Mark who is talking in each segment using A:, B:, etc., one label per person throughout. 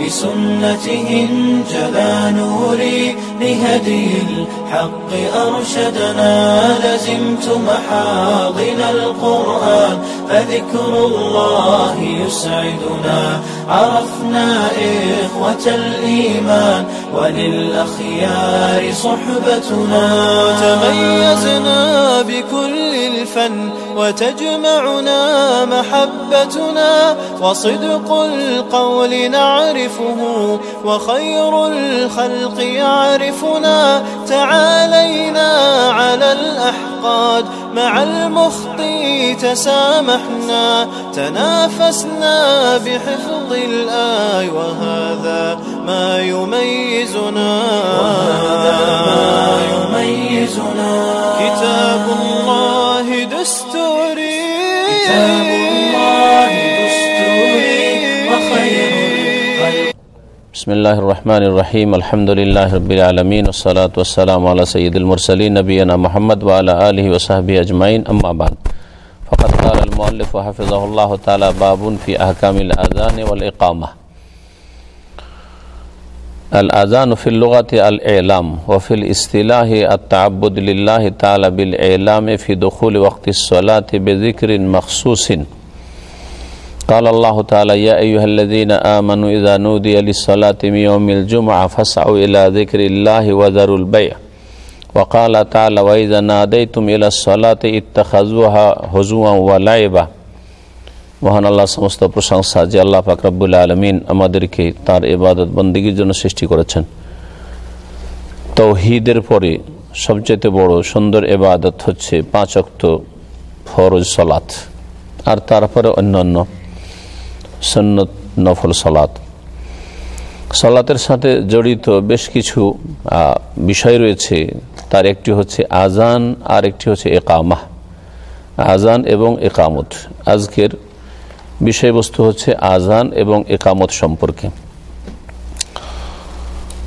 A: بسنته انجلى نوري لهدي الحق أرشدنا. لزمت محاضن القرآن فذكر الله يسعدنا. عرفنا إخوة الإيمان وللأخيار صحبتنا. تميزنا بكل الفن وتجمعنا محبتنا. وصدق القول نعرفه وخير الخلق يعرفنا. تعالينا على الأحقاد مع المخطي تسامحنا. تنافسنا بحفظ الآي وهذا ما يميزنا. وهذا ما يميزنا. كتاب الله.
B: بسم اللہ الرحمن الرحیم، الحمد للہ رب العالمین، والصلاة والسلام علی سید المرسلین، نبینا محمد وعلی آلہ وصحبہ اجمعین، اما بعد. فقد قال المؤلف وحفظه اللہ تعالی بابن فی احکام الاذان والاقامہ. الاذان فی اللغة الاعلام وفی الاصطلاح التعبد للہ تعالی بالاعلام فی دخول وقت الصلاة بذکر مخصوص. قال الله تعالى يا أيها الذين آمنوا إذا نودي للصلاة من يوم الجمعة فاسعوا إلى ذكر الله وذروا البيع وقال تعالى وإذا ناديتم إلى الصلاة اتخذوها هزوا ولعبا মহান আল্লাহ সমস্ত প্রশংসা যে আল্লাহ ফাকরাবুল আলমিন আমাদেরকে তার এবাদত বন্দীগীর জন্য সৃষ্টি করেছেন তৌহিদের পরে সবচেয়ে বড় সুন্দর এবাদত হচ্ছে পাঁচ অক্ত ফরজ সলাত আর তারপরে অন্যান্য সন্নত নফল সলাত। সলাতের সাথে জড়িত বেশ কিছু বিষয় রয়েছে। তার একটি হচ্ছে আজান, আর একটি হচ্ছে একামাহ আজান এবং একামত। আজকের বিষয়বস্তু হচ্ছে আজান এবং একামত সম্পর্কে।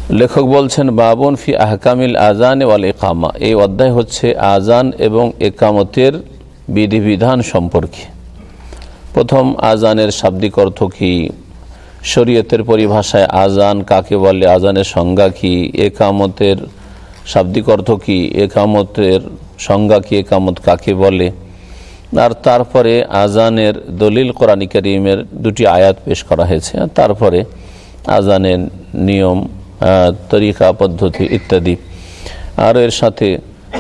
B: লেখক বলছেন, বাবন ফি আহকামিল আজান ওয়াল একামা। এই অধ্যায় হচ্ছে আজান এবং একামতের বিধিবিধান সম্পর্কে। প্রথম আজানের শাব্দিক অর্থ কি? শরীয়তের পরিভাষায় আজান কাকে বলে? আজানের সংজ্ঞা কি? একামতের শাব্দিক অর্থ কি? একামতের সংজ্ঞা কি? একামত কাকে বলে? আর তারপরে আজানের দলিল কোরআন করিমের দুটি আয়াত পেশ করা হয়েছে। তারপরে আজানের নিয়ম তরিকা, পদ্ধতি ইত্যাদি। আর এর সাথে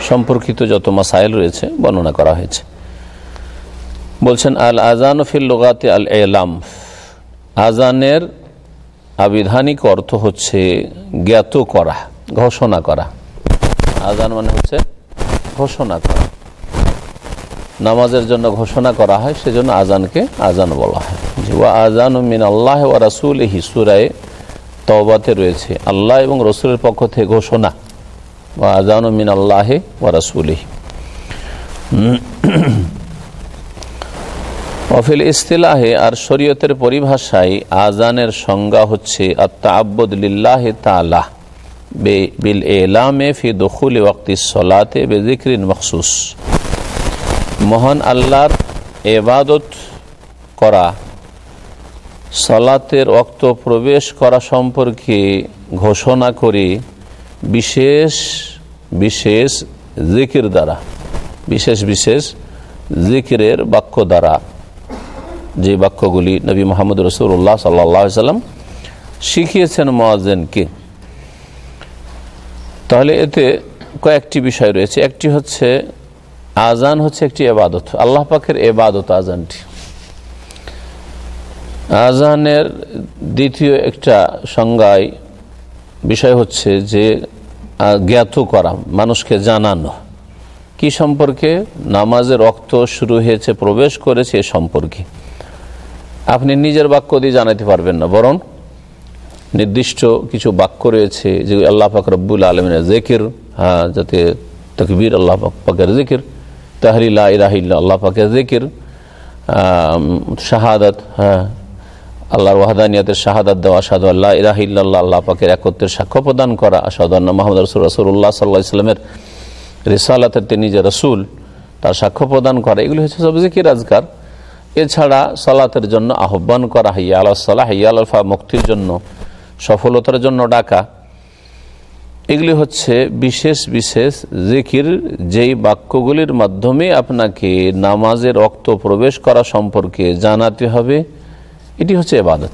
B: সম্পর্কিত যত মাসাইল রয়েছে বর্ণনা করা হয়েছে। বলছেন আল আজান ফিল লোগাতে আল এলাম আজানের আবিধানিক অর্থ হচ্ছে জ্ঞাত করা, ঘোষণা করা। আজান মানে হচ্ছে ঘোষণা করা। নামাজের জন্য ঘোষণা করা হয়, সেজন্য আজানকে আজান বলা হয়। ওয়া আজান মিন আল্লাহ ওয়া রাসুল হিসুরায় তবাতে রয়েছে। আল্লাহ এবং রসুলের পক্ষ থেকে ঘোষণা। ওয়া আজান মিন আল্লাহে ওয়া রাসুলহি। অফিল ইস্তিলাহে আর শরীয়তের পরিভাষায় আজানের সংজ্ঞা হচ্ছে আত্মা আব্বদুল্লাহ তালাহ বিল এলামে ফি দখুল ওয়াক্তি সলাতে বেজিক্রিন মখসুস। মহান আল্লাহর এবাদত করা, সলাতের অক্ত প্রবেশ করা সম্পর্কে ঘোষণা করে বিশেষ বিশেষ জিকির দ্বারা, বিশেষ বিশেষ জিকিরের বাক্য দ্বারা যে বাক্যগুলি নবী মোহাম্মদ রসুল্লাহ সাল্লাম শিখিয়েছেন মোয়াজেনকে তাহলে এতে কয়েকটি বিষয় রয়েছে। একটি হচ্ছে আজান হচ্ছে একটি এবাদত আল্লাহ পাকের এবাদত আজানটি আজানের দ্বিতীয় একটা সংজ্ঞায় বিষয় হচ্ছে যে জ্ঞাত করা, মানুষকে জানানো। কি সম্পর্কে? নামাজের রক্ত শুরু হয়েছে, প্রবেশ করেছে এ সম্পর্কে। আপনি নিজের বাক্য দিয়ে জানাতে পারবেন না। বরং নির্দিষ্ট কিছু বাক্য রয়েছে যে আল্লাহ পাক রব্বুল আলমিনের জেকির হ্যাঁ যাতে তকবীর, আল্লাহ পাকের জিকির তাহরিল্লা ইরাহিল্লা আল্লাহ পাকের জিকির শাহাদাত হ্যাঁ আল্লাহর ওয়াহাদানিয়াতের শাহাদাত দেওয়া আসাদু আল্লাহ ইরাহিল্লা আল্লাহ পাকের একত্রের সাক্ষ্য প্রদান করা আসাদুল্লাহ মোহাম্মদ রসুল রসুল্লাহ সাল্লাহ ইসলামের রিসালাতের তিনি যে রসুল, তার সাক্ষ্য প্রদান করা, এগুলি হচ্ছে সব জিকির আজকার। এছাড়া সালাতের জন্য আহ্বান করা, হাইয়া আল্লাহ সাল্লাহ হাইয়া আলফা মুক্তির জন্য, সফলতার জন্য ডাকা। এগুলি হচ্ছে বিশেষ বিশেষ জিকির, যেই বাক্যগুলির মাধ্যমে আপনাকে নামাজের রক্ত প্রবেশ করা সম্পর্কে জানাতে হবে। এটি হচ্ছে এবাদত।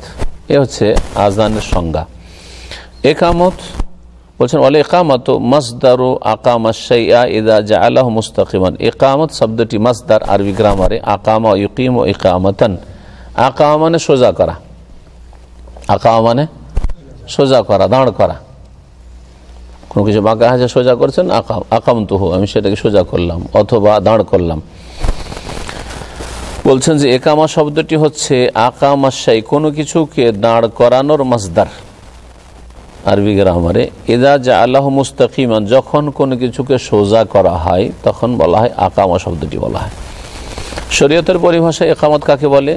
B: এ হচ্ছে আজানের সংজ্ঞা। একামত বলছেন অলে একামত মসদারু আকামাশাইয়া ইদা আল্লাহ মুস্তাকিমান। একামত শব্দটি মসদার আরবি গ্রামারে আকামা ইকিম ও ইকামতন। আকামা মানে সোজা করা। আকামা মানে সোজা করা, দাঁড় করা। কোনো কিছু বাঁকা হাজা সোজা করছেন, আকাম আকাম তো হো আমি সেটাকে সোজা করলাম, অথবা দাঁড় করলাম। বলছেন যে একামা শব্দটি হচ্ছে আকামাশাই কোনো কিছুকে দাঁড় করানোর মাসদার। আরবি গ্রামারে এদা যা আল্লাহ মুস্তাকিমান যখন কোনো কিছুকে সোজা করা হয়, তখন বলা হয় আকামা শব্দটি বলা হয়। শরীয়তের পরিভাষায় একামত কাকে বলে?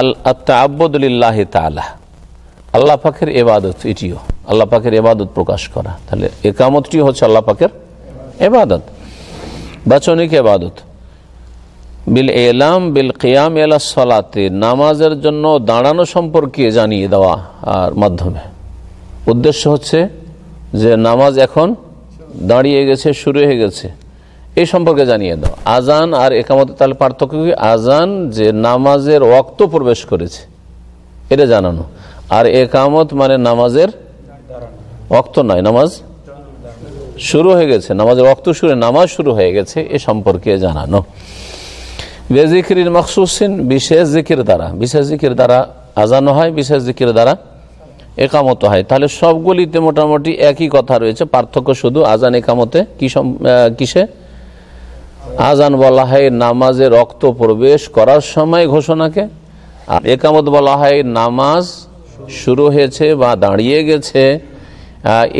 B: আল আত্মা আব্বদুল্লাহ তালা আল্লাহ পাখের এবাদত এটিও। আল্লাহ পাখের এবাদত প্রকাশ করা। তাহলে একামতটি হচ্ছে আল্লাহ পাখের এবাদত বাচনিক এবাদত বিল এলাম বিল কিয়াম এলা সলাতে, নামাজের জন্য দাঁড়ানো সম্পর্কে জানিয়ে দেওয়া আর মাধ্যমে। উদ্দেশ্য হচ্ছে যে নামাজ এখন দাঁড়িয়ে গেছে, শুরু হয়ে গেছে। এই সম্পর্কে জানিয়ে দাও। আজান আর একামত তাহলে পার্থক্য কি? আজান যে নামাজের রক্ত প্রবেশ করেছে, এটা জানানো। আর একামত মানে নামাজের রক্ত নয়, নামাজ শুরু হয়ে গেছে, নামাজের রক্ত শুরু, নামাজ শুরু হয়ে গেছে, এ সম্পর্কে জানানো। বেজিকির মখসুসিন, বিশেষ জিকির দ্বারা, বিশেষ জিকির দ্বারা আজানো হয়, বিশেষ জিকির দ্বারা একামত হয়। তাহলে সবগুলিতে মোটামুটি একই কথা রয়েছে, পার্থক্য শুধু আজান একামতে কি কিসে? আজান বলা হয় নামাজে রক্ত প্রবেশ করার সময় ঘোষণাকে। আর একামত বলা হয় নামাজ শুরু হয়েছে বা দাঁড়িয়ে গেছে।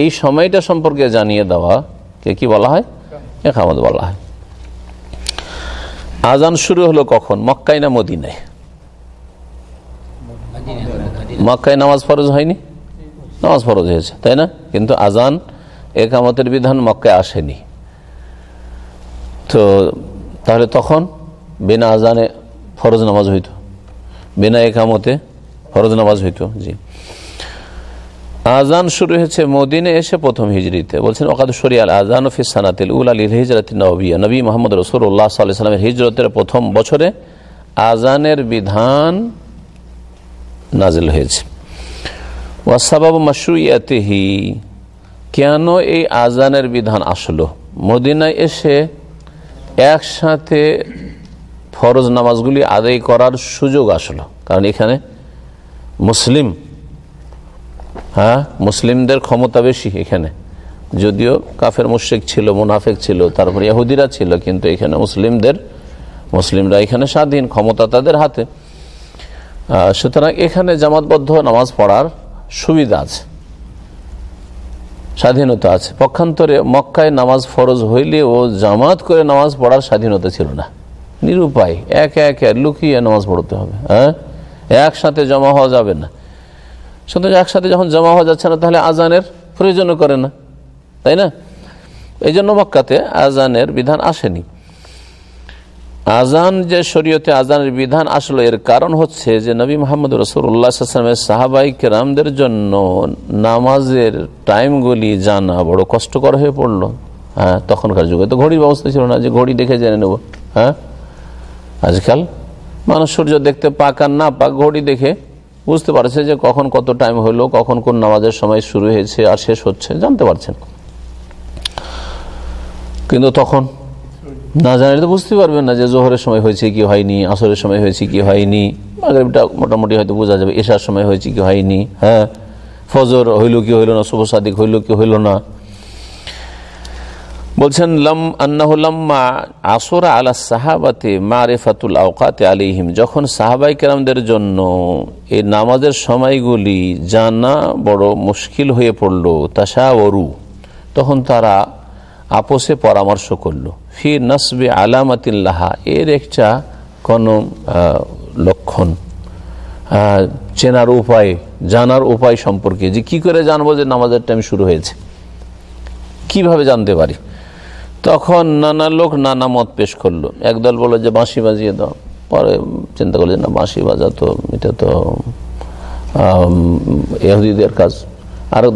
B: এই সময়টা সম্পর্কে জানিয়ে দেওয়া কে কি বলা হয়? একামত বলা হয়। আজান শুরু হলো কখন? মক্কাই না মদিনায়। মক্কায় নামাজ ফরজ হয়নি? নামাজ ফরজ হয়েছে, তাই না? কিন্তু আজান একামতের বিধান মক্কায় আসেনি। তো তাহলে তখন বিনা আজানে ফরজ নামাজ হইতো? বিনা একামতে ফরজ নামাজ হইত, জি। আজান শুরু হয়েছে মদিনে এসে প্রথম হিজড়িতে। বলছেন ওকাদ শরিয়াল আজান ফিসানাতিল উল আলী হিজরত নবিয়া। নবী মোহাম্মদ রসুল্লাহ সাল্লামের হিজরতের প্রথম বছরে আজানের বিধান নাজিল হয়েছে। ওয়াসাবাব মাসরুইয়াতেহি কেন এই আজানের বিধান আসলো? মদিনায় এসে একসাথে ফরজ নামাজগুলি আদায় করার সুযোগ আসলো। কারণ এখানে মুসলিম হ্যাঁ মুসলিমদের ক্ষমতা বেশি এখানে। যদিও কাফের মুশেক ছিল, মুনাফেক ছিল, তারপরে ইহুদিরা ছিল, কিন্তু এখানে মুসলিমদের, মুসলিমরা এখানে স্বাধীন, ক্ষমতা তাদের হাতে। সুতরাং এখানে জামাতবদ্ধ নামাজ পড়ার সুবিধা আছে, স্বাধীনতা আছে। পক্ষান্তরে মক্কায় নামাজ ফরজ হইলে ও জামাত করে নামাজ পড়ার স্বাধীনতা ছিল না। নিরুপায়, এক এক লুকিয়ে নামাজ পড়তে হবে হ্যাঁ? একসাথে জমা হওয়া যাবে না। শুধু একসাথে যখন জমা হওয়া যাচ্ছে না, তাহলে আজানের প্রয়োজনও করে না, তাই না? এই জন্য মক্কাতে আজানের বিধান আসেনি। আজান যে শরীয়তে আজানের বিধান আসলো, এর কারণ হচ্ছে যে নবী মোহাম্মদ রসুল্লাহামের সাহাবাই কেরামদের জন্য নামাজের টাইমগুলি জানা বড় কষ্টকর হয়ে পড়ল। হ্যাঁ তখনকার যুগে তো ঘড়ির ব্যবস্থা ছিল না যে ঘড়ি দেখে জেনে নেব। হ্যাঁ আজকাল মানুষ সূর্য দেখতে পাক আর না পাক, ঘড়ি দেখে বুঝতে পারছে যে কখন কত টাইম হলো, কখন কোন নামাজের সময় শুরু হয়েছে আর শেষ হচ্ছে, জানতে পারছেন। কিন্তু তখন না জানলে তো বুঝতে পারবেন না যে জোহরের সময় হয়েছে কি হয়নি, আসরের সময় হয়েছে কি হয়নি, মাগরিবটা মোটামুটি হয়তো বোঝা যাবে, এশার সময় হয়েছে কি হয়নি হ্যাঁ? ফজর হইল কি হইল না, শুভ সাদিক হইল কি হইল না। বলছেন, লম আন্নাহুল্লাম্মা আসরা আলা সাহাবাতে মারেফাতুল আওকাতে আলিহিম যখন সাহাবাই কেরামদের জন্য এই নামাজের সময়গুলি জানা বড় মুশকিল হয়ে পড়ল তাসাওরু তখন তারা আপোষে পরামর্শ করল। ফি নসবে আলামাতিল্লাহা এর একটা কোনো লক্ষণ চেনার উপায় জানার উপায় সম্পর্কে যে কি করে জানব যে নামাজের টাইম শুরু হয়েছে? কীভাবে জানতে পারি? তখন নানা লোক নানা মত পেশ করল। একদল বলল যে বাঁশি বাজিয়ে দাও। পরে চিন্তা করল যে না বাঁশি বাজা তো এটা তো আম, ইহুদিদের কাজ।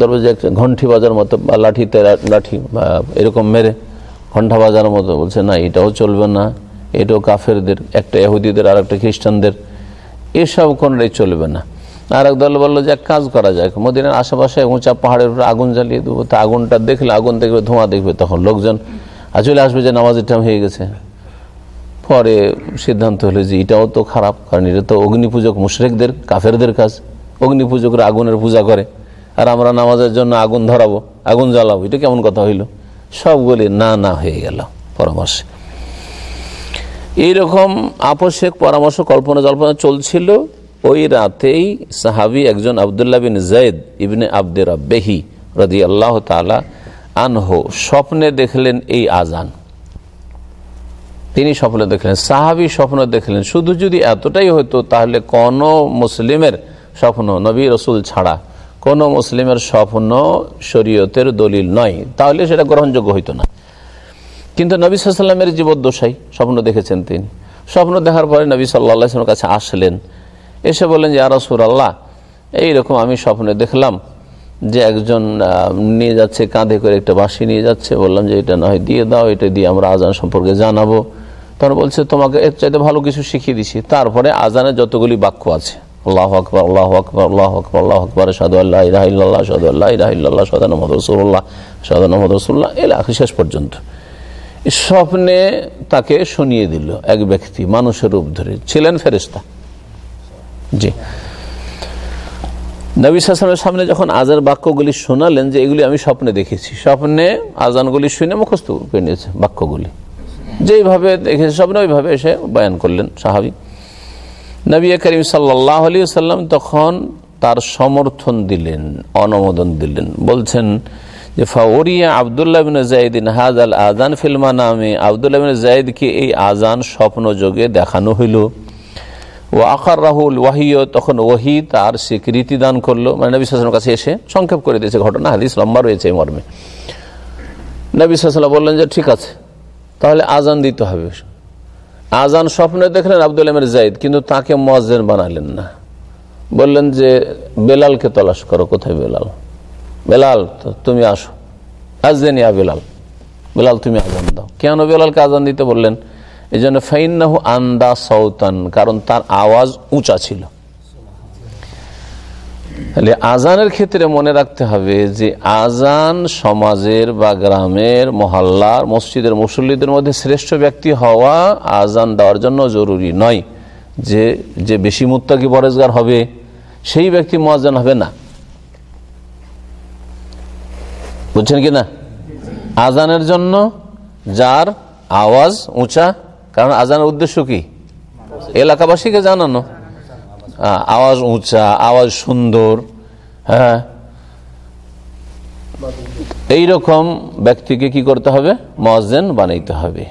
B: দল বলছে একটা ঘন্টি বাজার মতো বা লাঠিতে লাঠি এরকম মেরে ঘণ্টা বাজার মতো বলছে, না, এটাও চলবে না। এটাও কাফেরদের, একটা এহুদিদের আর একটা খ্রিস্টানদের, এসব কোনটাই চলবে না। আর এক দল বলল যে, এক কাজ করা যায় মদিনার আশেপাশে উঁচা পাহাড়ের উপরে আগুন জ্বালিয়ে দেবো। তা আগুনটা দেখলে, আগুন দেখবে, ধোঁয়া দেখবে তখন লোকজন। চলে আসবে যে নামাজের টাইম হয়ে গেছে। পরে সিদ্ধান্ত হলো যে, এটাও তো খারাপ, কারণ এটা তো অগ্নিপূজক মুশরেকদের, কাফেরদের কাজ। অগ্নিপূজকরা আগুনের পূজা করে। আর আমরা নামাজের জন্য আগুন ধরাবো, আগুন জ্বালাবো, এটা কেমন কথা হইল? সবগুলি না না, হয়ে গেল পরামর্শে। এইরকম আপসেক পরামর্শ কল্পনা জল্পনা চলছিল। ওই রাতেই সাহাবি একজন আবদুল্লাহ বিন জৈদ ইবনে আব্দের বেহি রদি আল্লাহ তালা আনহো স্বপ্নে দেখলেন এই আজান তিনি স্বপ্ন দেখলেন, সাহাবি স্বপ্ন দেখলেন। শুধু যদি এতটাই হতো তাহলে কোন মুসলিমের স্বপ্ন নবী রসুল ছাড়া কোন মুসলিমের স্বপ্ন শরীয়তের দলিল নয়। তাহলে সেটা গ্রহণযোগ্য হইতো না। কিন্তু নবী সাল্লামের জীবদ্দশাই স্বপ্ন দেখেছেন তিনি। স্বপ্ন দেখার পরে নবী সাল্লাহামের কাছে আসলেন। এসে বললেন যে আরসুর আল্লাহ এইরকম আমি স্বপ্নে দেখলাম যে একজন নিয়ে যাচ্ছে, কাঁধে করে একটা বাঁশি নিয়ে যাচ্ছে। বললাম যে, এটা নয়, দিয়ে দাও, এটা দিয়ে আমরা আজান সম্পর্কে জানাব। তখন বলছে, তোমাকে এর চাইতে ভালো কিছু শিখিয়ে দিছি। তারপরে আজানের যতগুলি বাক্য আছে আল্লাহ আকবর আল্লাহ আকবর আল্লাহ আকবর আল্লাহ আকবর সাদু আল্লাহ সাদু আল্লাহ সাদান সাদান এলা শেষ পর্যন্ত। স্বপ্নে তাকে শুনিয়ে দিল এক ব্যক্তি, মানুষের রূপ ধরে, ছিলেন ফেরেস্তা জি। নবী সাসনের সামনে যখন আজার বাক্যগুলি শোনালেন যে এগুলি আমি স্বপ্নে দেখেছি, স্বপ্নে আজানগুলি শুনে মুখস্থ করে নিয়েছে বাক্যগুলি। যেইভাবে দেখেছে, স্বপ্নে ওইভাবে এসে বয়ান করলেন সাহাবি। নবী করিম সাল্লাহ আলী সাল্লাম তখন তার সমর্থন দিলেন, অনুমোদন দিলেন। বলছেন যে ফাওরিয়া আবদুল্লাহ বিন জাইদিন হাজ আল আজান ফিল্মা নামে আবদুল্লাহ বিন জাইদকে এই আজান স্বপ্ন যোগে দেখানো হইল। ও আকার রাহুল ওয়াহিও তখন ওহি তার স্বীকৃতি দান করল। মানে নবী সালামের কাছে এসে সংক্ষেপ করে দিয়েছে ঘটনা, হাদিস লম্বা রয়েছে এই মর্মে। নবী সাল্লাম বললেন যে, ঠিক আছে, তাহলে আজান দিতে হবে। আজান স্বপ্নে দেখলেন আবদুল আমের জাইদ, কিন্তু তাকে মজেন বানালেন না। বললেন যে, বেলালকে তলাশ করো, কোথায় বেলাল? বেলাল তুমি আসো। আজদেন ইয়া বেলাল। বেলাল, তুমি আজান দাও। কেন বেলালকে আজান দিতে বললেন? এই জন্য ফাইন্নাহু আন্দা সৌতান কারণ তার আওয়াজ উঁচা ছিল। তাহলে আজানের ক্ষেত্রে মনে রাখতে হবে যে আজান সমাজের বা গ্রামের মহল্লার, মসজিদের মুসল্লিদের মধ্যে শ্রেষ্ঠ ব্যক্তি হওয়া আজান দেওয়ার জন্য জরুরি নয়। যে যে বেশি মুত্তাকি বরেজগার হবে, সেই ব্যক্তি মহাজান হবে না। বুঝছেন কি না? আজানের জন্য যার আওয়াজ উঁচা, কারণ আজানের উদ্দেশ্য কি? এলাকাবাসীকে জানানো। আওয়াজ উঁচা, আওয়াজ সুন্দর হ্যাঁ? এইরকম ব্যক্তিকে কি করতে হবে? মহাজেন বানাইতে হবে।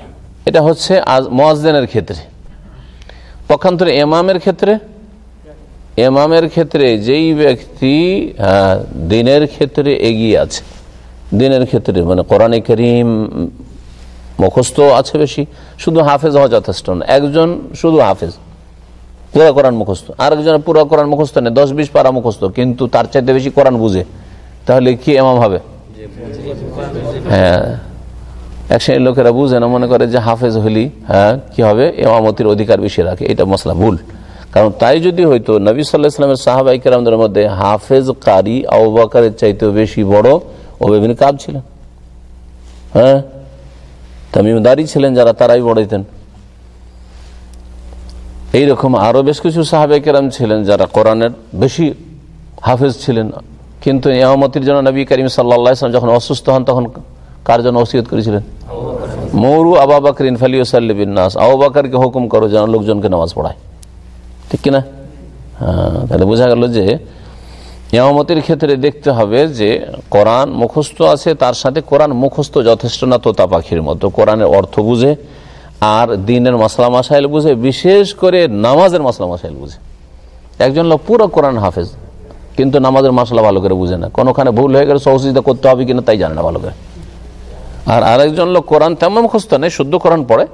B: এটা হচ্ছে মহাজেনের ক্ষেত্রে। পক্ষান্তরে এমামের ক্ষেত্রে? এমামের ক্ষেত্রে যেই ব্যক্তি দিনের ক্ষেত্রে এগিয়ে আছে। দিনের ক্ষেত্রে মানে কোরআনে করিম মুখস্থ আছে বেশি। শুধু হাফেজ হওয়া যথেষ্ট একজন শুধু হাফেজ। পুরা কোরআন মুখস্থ। আরেকজনের পুরা কোরআন মুখস্থ নেই, দশ বিশ পারা মুখস্থ, কিন্তু তার চাইতে বেশি কোরআন বুঝে। তাহলে কি এমাম হবে? হ্যাঁ। এক শ্রেণির লোকেরা বুঝে না, মনে করে যে হাফেজ হলি হ্যাঁ কি হবে? এমামতির অধিকার বেশি রাখে। এটা মশলা ভুল। কারণ তাই যদি হয়তো নবী সাল্লাহ ইসলামের সাহাবাই কেরামদের মধ্যে হাফেজ কারি আবাকারের চাইতেও বেশি বড় ও বিভিন্ন কাব ছিলেন। হ্যাঁ? তামিমদারি ছিলেন যারা, তারাই পড়াইতেন এইরকম আরও বেশ কিছু সাহাবে কেরাম ছিলেন যারা কোরআনের বেশি হাফেজ ছিলেন। কিন্তু এহমতির জন্য নবী করিম সাল্লাম যখন অসুস্থ হন, তখন কার জন্য ওসিয়ত করেছিলেন? মৌরু আবা বাকরিন ফালিউসাল্লিবিন নাস আবু বাকরকে হুকুম করো যেন লোকজনকে নামাজ পড়ায়। ঠিক কিনা? হ্যাঁ তাহলে বোঝা গেল যে ইয়ামতের ক্ষেত্রে দেখতে হবে যে কোরআন মুখস্থ আছে, তার সাথে কোরআন মুখস্থ যথেষ্ট না তোতা পাখির মতো। কোরআনের অর্থ বুঝে আর দিনের মশলা মাসাইল বুঝে, বিশেষ করে নামাজের মশলা মাসাইল বুঝে। একজন লোক পুরো কোরআন হাফেজ, কিন্তু নামাজের মশলা ভালো করে বুঝে না। কোনোখানে ভুল হয়ে গেলে সহযোগিতা করতে হবে কিনা তাই জানে না ভালো করে। আর আরেকজন লোক কোরআন তেমন মুখস্থ নেই, শুদ্ধ কোরআন পড়ে,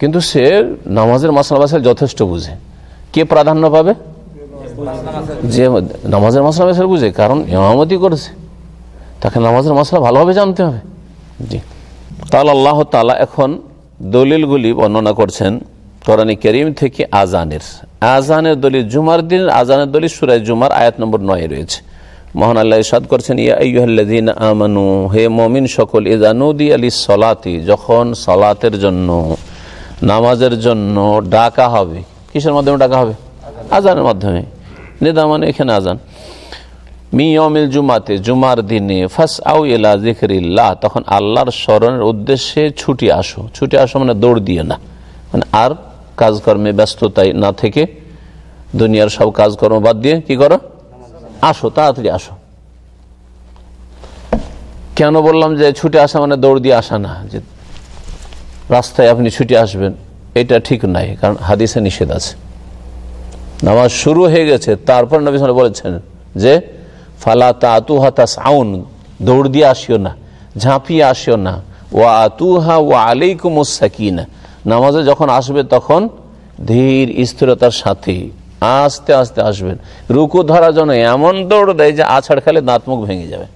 B: কিন্তু সে নামাজের মশলা মাসাইল যথেষ্ট বুঝে। কে প্রাধান্য পাবে? যে নামাজের মশলা মাসাইল বুঝে, কারণ ইমামতি করেছে। তাকে নামাজের মশলা ভালোভাবে জানতে হবে। জি। তাহলে আল্লাহ তালা এখন দলিলগুলি বর্ণনা করছেন কোরআন করিম থেকে আজানের আজানের দলিল জুমার দিন আজানের দলিল সুরায় জুমার আয়াত নম্বর নয় রয়েছে। মোহন আল্লাহ ইসাদ করছেন ইয়াহ্লাদিন আমানু, হে মমিন সকল ইজানুদি আলী সলাতি যখন সলাতের জন্য, নামাজের জন্য ডাকা হবে, কিসের মাধ্যমে ডাকা হবে? আজানের মাধ্যমে। নেদা মানে এখানে আজান মিয়মিল জুমাতে, জুমার দিনে ফাস আউ এলা জিকরিল্লাহ তখন আল্লাহর স্মরণের উদ্দেশ্যে ছুটি আসো। ছুটি আসো মানে দৌড় দিয়ে না। মানে আর কাজকর্মে ব্যস্ততায় না থেকে দুনিয়ার সব কাজকর্ম বাদ দিয়ে কি করো? আসো, তাড়াতাড়ি আসো। কেন বললাম যে ছুটে আসা মানে দৌড় দিয়ে আসা না? যে রাস্তায় আপনি ছুটে আসবেন, এটা ঠিক নাই, কারণ হাদিসে নিষেধ আছে। নামাজ শুরু হয়ে গেছে, তারপর নবী বলেছেন যে ফালা তা তাতুহা সাউন, দৌড় দিয়ে আসিও না, ঝাঁপিয়ে আসিও না। ও আতুহা ও আলাইকুম সাকিনা, নামাজে যখন আসবে তখন ধীর স্থিরতার সাথে আস্তে আস্তে আসবেন। রুকু ধরার জন্য এমন দৌড় দেয় যে আছাড় খেলে দাঁত মুখ ভেঙে যাবে।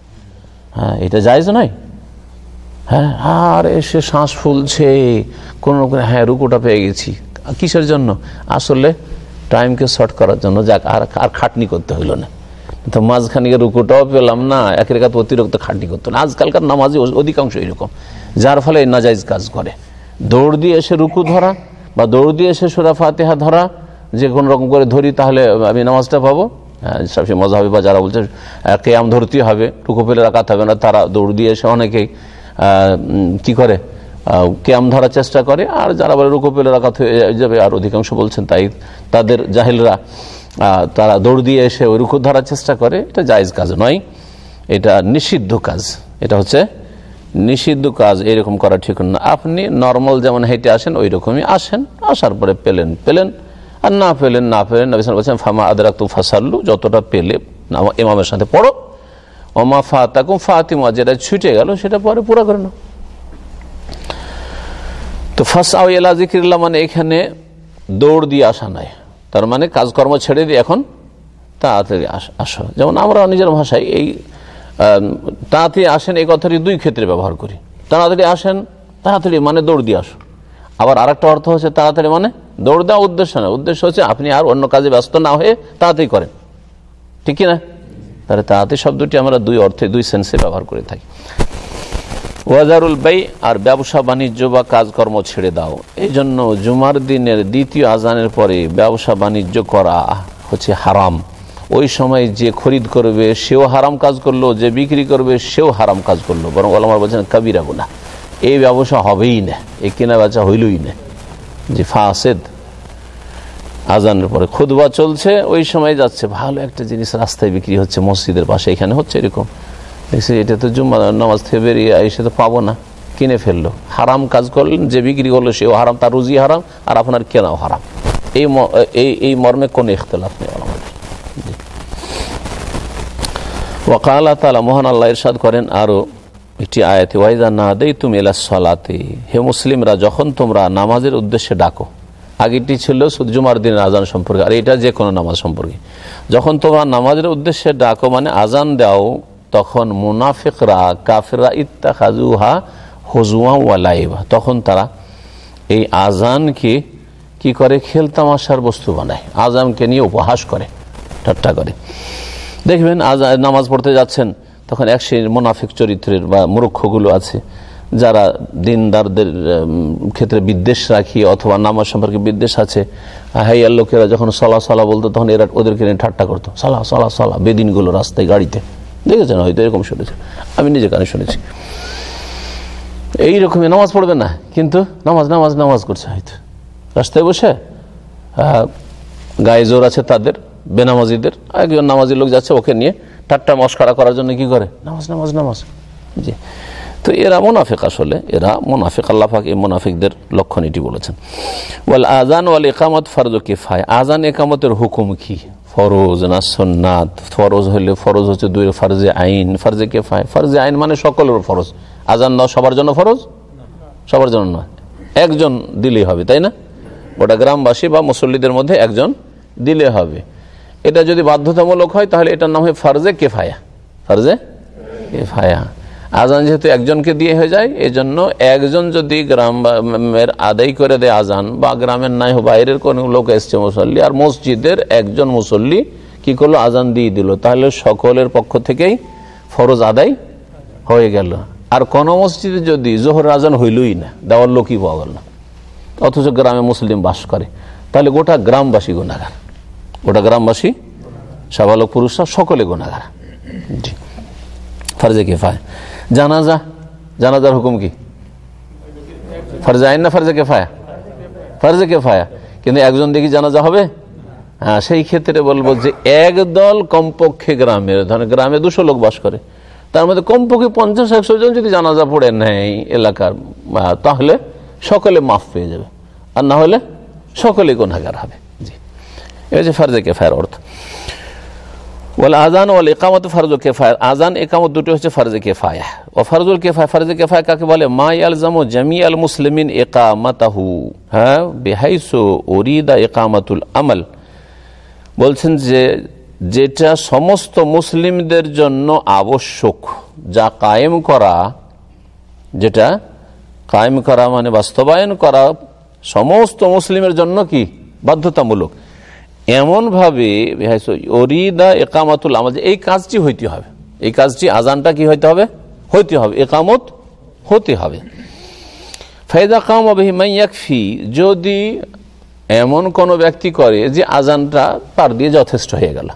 B: হ্যাঁ এটা যাইজ নয়? হ্যাঁ আর এসে শ্বাস ফুলছে, কোন হ্যাঁ রুকুটা পেয়ে গেছি। কিসের জন্য? আসলে টাইমকে শর্ট করার জন্য, যাক, আর আর খাটনি করতে হইল না। তো মাঝখানে রুকুটাও পেলাম না এক রেখাত অতিরিক্ত খাটনি করতো না। আজকালকার নামাজি অধিকাংশ এরকম। যার ফলে নাজাইজ কাজ করে। দৌড় দিয়ে এসে রুকু ধরা বা দৌড় দিয়ে এসে সুরা ফাতেহা ধরা, যে কোনো রকম করে ধরি, তাহলে আমি নামাজটা পাবো। হ্যাঁ সবসময় মজা হবে বা যারা বলছে কেয়াম ধরতেই হবে, রুকু পেলে রাখাতে হবে না, তারা দৌড় দিয়ে এসে অনেকেই কি করে কেয়াম ধরার চেষ্টা করে। আর যারা বলে রুকু পেলে রাখাতে হয়ে যাবে, আর অধিকাংশ বলছেন তাই, তাদের জাহিলরা তারা দৌড় দিয়ে এসে ওই রুকু ধরার চেষ্টা করে, এটা জায়জ কাজ নয়। এটা নিষিদ্ধ কাজ। এটা হচ্ছে নিষিদ্ধ কাজ, এরকম করা ঠিক না। আপনি নর্মাল যেমন হেঁটে আসেন ওই রকমই আসেন। আসার পরে পেলেন পেলেন। আর না পেলেন না পেলেন বলছেন ফামা আদরাক তু ফাসাল্লু, যতটা পেলে ইমামের সাথে পড়ো। ওমা ফাতাকুম ফাতিমা, যেটা ছুটে গেল, সেটা পরে পুরো করে নাও। তো ফাঁসাও এলা জিকিরল্লা মানে এখানে দৌড় দিয়ে আসা নাই। তার মানে কাজকর্ম ছেড়ে দিয়ে এখন তাড়াতাড়ি আসো যেমন আমরা নিজের ভাষায় এই তাড়াতাড়ি আসেন এই কথাটি দুই ক্ষেত্রে ব্যবহার করি। তাড়াতাড়ি আসেন, তাড়াতাড়ি মানে দৌড় দিয়ে আসো। আবার আরেকটা অর্থ হচ্ছে তাড়াতাড়ি মানে দৌড় দেওয়া উদ্দেশ্য না উদ্দেশ্য হচ্ছে আপনি আর অন্য কাজে ব্যস্ত না হয়ে তাড়াতাড়ি করেন। ঠিক না? তাহলে তাড়াতাড়ি শব্দটি আমরা দুই অর্থে, দুই সেন্সে ব্যবহার করে থাকি। ওয়াজারুল বাই আর ব্যবসা বাণিজ্য বা কাজকর্ম ছেড়ে দাও। এই জন্য জুমার দিনের দ্বিতীয় আজানের পরে ব্যবসা বাণিজ্য করা হচ্ছে হারাম। ওই সময় যে খরিদ করবে, সেও হারাম কাজ করল, যে বিক্রি করবে, সেও হারাম কাজ করল। বরং আলমার বলছেন, কাবিরা গুনা এই ব্যবসা হবেই না, এই কেনা বেচা হইলই না। যে ফাসেদ, আজানের পরে খুদবা চলছে, ওই সময় যাচ্ছে, ভালো একটা জিনিস রাস্তায় বিক্রি হচ্ছে, মসজিদের পাশে, এখানে হচ্ছে এরকম। এটা তো জুম্মা নামাজ থেকে বেরিয়ে এসে তো পাবো না, কিনে ফেলল। হারাম কাজ করলেন, যে বিক্রি করল সেও হারাম, তার রুজি হারাম, আর আপনার কেনাও হারাম। এই এই মর্মে কোন ইখতলাফ নেই আমাদের তালা মোহন আল্লাহ ইরশাদ করেন আরও একটি আয়াতে ওয়াইদা না দেই তুমি এলা সলাতে হে মুসলিমরা, যখন তোমরা নামাজের উদ্দেশ্যে ডাকো আগেরটি ছিল জুমার দিনের আজান সম্পর্কে, আর এটা যে কোনো নামাজ সম্পর্কে। যখন তোমরা নামাজের উদ্দেশ্যে ডাকো মানে আজান দাও তখন মুনাফিকরা কাফেরা ইত্তা খাজুহা হজুয়া ওয়ালাইবা তখন তারা এই আজানকে কি করে? খেলতামাশার বস্তু বানায়। আজানকে নিয়ে উপহাস করে, ঠাট্টা করে। দেখবেন আজ নামাজ পড়তে যাচ্ছেন, তখন এক সেই মোনাফিক চরিত্রের বা মূর্খগুলো আছে, যারা দিনদারদের ক্ষেত্রে বিদ্বেষ রাখি অথবা নামাজ সম্পর্কে বিদ্বেষ আছে। হাইয়ার লোকেরা যখন সলা সলা বলতো, তখন এরা ওদেরকে নিয়ে ঠাট্টা করতো। সালা, সলা সলা, বেদিনগুলো রাস্তায়, গাড়িতে। দেখেছেন হয়তো? এরকম শুনেছেন। আমি নিজে কানে শুনেছি। এইরকমই নামাজ পড়বে না, কিন্তু নামাজ নামাজ নামাজ করছে হয়তো। রাস্তায় বসে গায়ে জোর আছে তাদের, বেনামাজিদের, একজন নামাজি লোক যাচ্ছে ওকে নিয়ে ঠাট্টা মস্কারা করার জন্য কি করে? নামাজ নামাজ নামাজ। জি। তো এরা মোনাফেক আসলে, এরা মোনাফেক আল্লাহাক এই মোনাফিকদের লক্ষণ এটি বলেছেন। ওয়াল আজান ওয়াল একামত ফরজ কিফায়। আজান একামতের হুকুম কি? ফরজ না সন্ন্যাত ফরজ হলে ফরজ হচ্ছে দুই ফার্জে আইন। ফার্জে কেফায় ফার্জে আইন মানে সকলের ফরজ। আজান দাও, সবার জন্য ফরজ? সবার জন্য নয়। একজন দিলেই হবে, তাই না? গোটা গ্রামবাসী বা মুসল্লিদের মধ্যে একজন দিলে হবে। এটা যদি বাধ্যতামূলক হয়, তাহলে এটার নাম হয় ফার্জে কেফায়া। ফার্জে কেফায়া। আজান যেহেতু একজনকে দিয়ে হয়ে যায় এই জন্য একজন যদি গ্রামের আদায় করে দেয় আজান, বা গ্রামের নাই বাইরের কোন লোক এসছে মুসল্লি, আর মসজিদের একজন মুসল্লি কি করল? আজান দিয়ে দিল। তাহলে সকলের পক্ষ থেকেই ফরজ আদায় হয়ে গেল। আর কোন মসজিদে যদি জোহর আজান হইলই না, দেওয়ার লোকই পাওয়া গেল না। অথচ গ্রামে মুসলিম বাস করে। তাহলে গোটা গ্রামবাসী গুণাগার। গোটা গ্রামবাসী সাবালক পুরুষরা সকলে গুণাগার। জি। ফার্জে কেফায়। জানাজা, জানাজার হুকুম কি? ফার্জে আইন না ফার্জে কেফায়া? ফার্জে কেফায়া। কিন্তু একজন দেখি জানাজা হবে? হ্যাঁ সেই ক্ষেত্রে বলব যে একদল কমপক্ষে গ্রামের, ধরেন গ্রামে দুশো লোক বাস করে। তার মধ্যে কমপক্ষে পঞ্চাশ, একশো জন যদি জানাজা পড়ে নেয় এলাকার তাহলে সকলে মাফ পেয়ে যাবে। আর না হলে সকলে গুণাগার হবে। জি। এই হচ্ছে ফার্জে কেফায়ের অর্থ। বলে আজান ওয়াল একামত ফারজ কেফায় আজান একামত দুটো হচ্ছে ফারজে কেফায়া ও ফারজুল কেফায় ফারজে কেফায় কাকে বলে? মা ইয়ালজামু জামি আল মুসলিমিন একামাতাহু হ্যাঁ বেহাইসু ওরিদা একামাতুল আমল। বলছেন যে, যেটা সমস্ত মুসলিমদের জন্য আবশ্যক, যা কায়েম করা, যেটা কায়েম করা মানে বাস্তবায়ন করা, সমস্ত মুসলিমের জন্য কি? বাধ্যতামূলক। এমনভাবে অরিদা একামাতুল আমাদের এই কাজটি হইতে হবে। এই কাজটি আজানটা কি হইতে হবে? হইতে হবে। একামত হতে হবে। ফায়দা কাম অবহিমাইয়াকফি যদি এমন কোন ব্যক্তি করে যে আজানটা পার দিয়ে যথেষ্ট হয়ে গেল।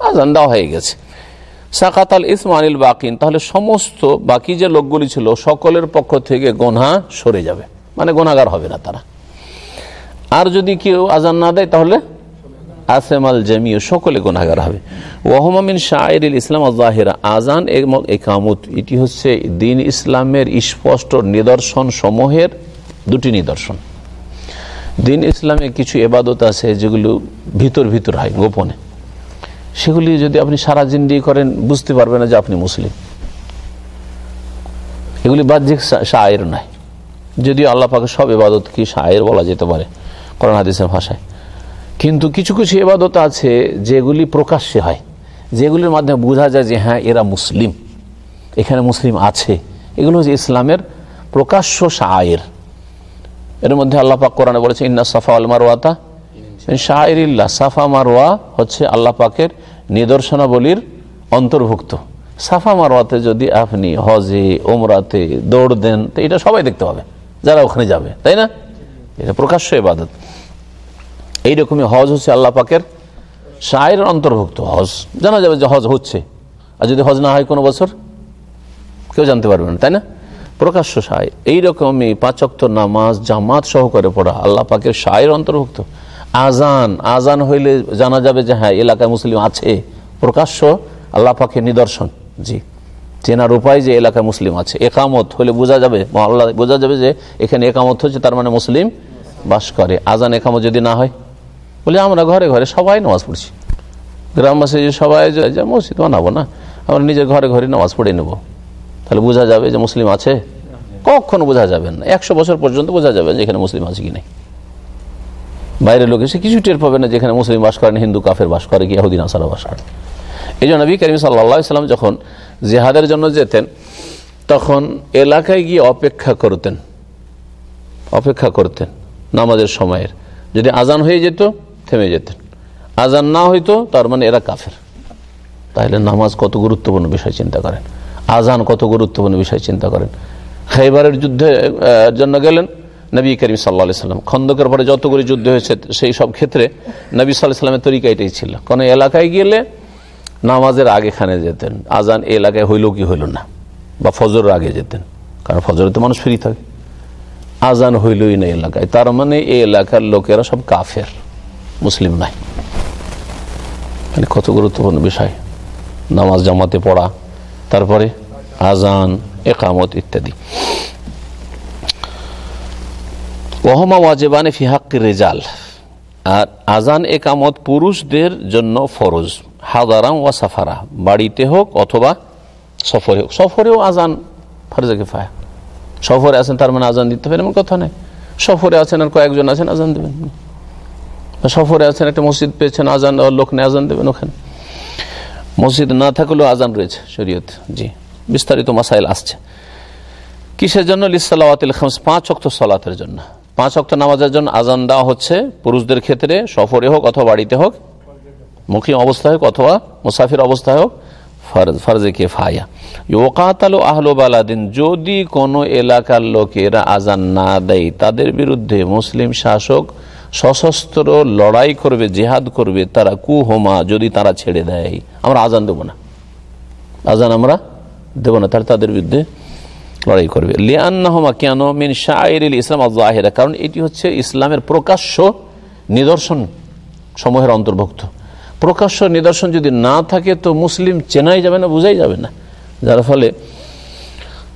B: আজান দেওয়া হয়ে গেছে। সাকাতাল ইসমানিল বাকিন, তাহলে সমস্ত বাকি যে লোকগুলি ছিল, সকলের পক্ষ থেকে গোনা সরে যাবে। মানে গোনাগার হবে না তারা। আর যদি কেউ আজান না দেয়, তাহলে আসেমাল জামিও সকলে গুনাগার হবে। ওহমামিন শাহর ইসলাম আজাহেরা আজান এবং একামত, এটি হচ্ছে দিন ইসলামের স্পষ্ট নিদর্শন সমূহের দুটি নিদর্শন। দিন ইসলামে কিছু এবাদত আছে যেগুলো ভিতর ভিতর হয়, গোপনে। সেগুলি যদি আপনি সারা জিন্দি করেন, বুঝতে পারবেন না যে আপনি মুসলিম। এগুলি বাহ্যিক শায়ের নয়। যদিও আল্লাহ পাকে সব এবাদত কি শায়ের বলা যেতে পারে করোনা হাদিসের ভাষায়। কিন্তু কিছু কিছু এবাদত আছে যেগুলি প্রকাশ্যে হয়, যেগুলির মাধ্যমে বোঝা যায় যে হ্যাঁ এরা মুসলিম, এখানে মুসলিম আছে। এগুলো হচ্ছে ইসলামের প্রকাশ্য শায়ের। এর মধ্যে আল্লাহ পাক কোরআনে বলেছে, ইন্না সাফা আল মারওয়াতা শাহরিল্লা সাফা মারওয়া হচ্ছে আল্লাহ পাকের নিদর্শনাবলীর অন্তর্ভুক্ত। সাফা মারওয়াতে যদি আপনি হজে ওমরাতে দৌড় দেন, তো এটা সবাই দেখতে পাবে, যারা ওখানে যাবে, তাই না? এটা প্রকাশ্য এবাদত এইরকমই হজ হচ্ছে আল্লাহ পাকের শায়ের অন্তর্ভুক্ত হজ। জানা যাবে যে হজ হচ্ছে। আর যদি হজ না হয় কোনো বছর? কেউ জানতে পারবে না, তাই না? প্রকাশ্য সায় এইরকমই পাঁচক্ত নামাজ জামাত সহকারে পড়া আল্লাহ পাকের শায়ের অন্তর্ভুক্ত। আজান আজান হইলে জানা যাবে যে হ্যাঁ এলাকায় মুসলিম আছে। প্রকাশ্য আল্লাহ পাকের নিদর্শন। জি। চেনার উপায় যে এলাকায় মুসলিম আছে। একামত হলে বোঝা যাবে আল্লাহ বোঝা যাবে যে এখানে একামত হচ্ছে, তার মানে মুসলিম বাস করে। আজান একামত যদি না হয়? বলে, আমরা ঘরে ঘরে সবাই নামাজ পড়ছি। গ্রামবাসী সবাই যে মসজিদ বানাবো না, আমরা নিজের ঘরে ঘরে নামাজ পড়ে নেব। তাহলে বোঝা যাবে যে মুসলিম আছে? কখনো বোঝা যাবে না। একশো বছর পর্যন্ত বোঝা যাবে যে এখানে মুসলিম আছে কি নাই। বাইরের লোক এসে কিছু টের পাবে না যেখানে মুসলিম বাস করেন হিন্দু কাফের বাস করে, কি ইহুদিন আসারা বাস করে। এই জন্য নবী করিম সাল্লাম যখন জেহাদের জন্য যেতেন, তখন এলাকায় গিয়ে অপেক্ষা করতেন। অপেক্ষা করতেন। নামাজের সময়ের। যদি আজান হয়ে যেত থেমে যেতেন। আজান না হইতো, তার মানে এরা কাফের। তাহলে নামাজ কত গুরুত্বপূর্ণ বিষয় চিন্তা করেন? আজান কত গুরুত্বপূর্ণ বিষয় চিন্তা করেন? খাইবারের যুদ্ধের জন্য গেলেন নবী করিম সাল্লা সাল্লাম। খন্দকের পরে যতগুলি যুদ্ধ হয়েছে, সেই সব ক্ষেত্রে নবী সাল্লাহ সাল্লামের তরিকা এটাই ছিল। কোনো এলাকায় গেলে নামাজের আগে খানে যেতেন। আজান এলাকায় হইল কি হইল না, বা ফজর আগে যেতেন। কারণ ফজরে তো মানুষ ফ্রি থাকে। আজান হইলই না এলাকায়। তার মানে এই এলাকার লোকেরা সব কাফের। মুসলিম নাই। মানে কত গুরুত্বপূর্ণ বিষয়। নামাজ জামাতে পড়া, তারপরে আজান, একামত ইত্যাদি। ওহমা ওয়াজেবানে ফিহাক রেজাল। আর আজান, একামত পুরুষদের জন্য ফরজ। হাদারাম ওয়া সাফারা। বাড়িতে হোক অথবা সফরে হোক। সফরেও আজান ফরজে ফায়া সফরে আছেন তার মানে আজান দিতে পারেন এমন কথা নেই সফরে আছেন আর কয়েকজন আছেন, আজান দেবেন। সফরে আছেন, একটা মসজিদ পেয়েছেন, আজান লোক নেই, আজান দেবেন ওখানে। মসজিদ না থাকলেও আজান রয়েছে, শরীয়ত, জি। বিস্তারিত মাসাইল আসছে। কিসের জন্য? লিসালাওয়াতিল খামস, পাঁচ অক্ত সলাতের জন্য। পাঁচ অক্ত নামাজের জন্য আজান দেওয়া হচ্ছে পুরুষদের ক্ষেত্রে, সফরে হোক অথবা বাড়িতে হোক মুখিম অবস্থায় হোক অথবা মুসাফির অবস্থায় হোক, ফরজ, ফরজে কে ফায়া আহলো যদি কোনো এলাকার লোকেরা আজান না দেয়, তাদের বিরুদ্ধে মুসলিম শাসক সশস্ত্র লড়াই করবে, জেহাদ করবে, তারা কুহোমা যদি তারা ছেড়ে দেয়। আমরা আজান দেব না। আজান আমরা দেব না তারা তাদের বিরুদ্ধে লড়াই করবে। লিয়ান্নাহমা কেন মিন শাহর ইসলাম আজহাহেরা কারণ এটি হচ্ছে ইসলামের প্রকাশ্য নিদর্শন সমূহের অন্তর্ভুক্ত। প্রকাশ্য নিদর্শন যদি না থাকে, তো মুসলিম চেনাই যাবে না, বোঝাই যাবে না। যার ফলে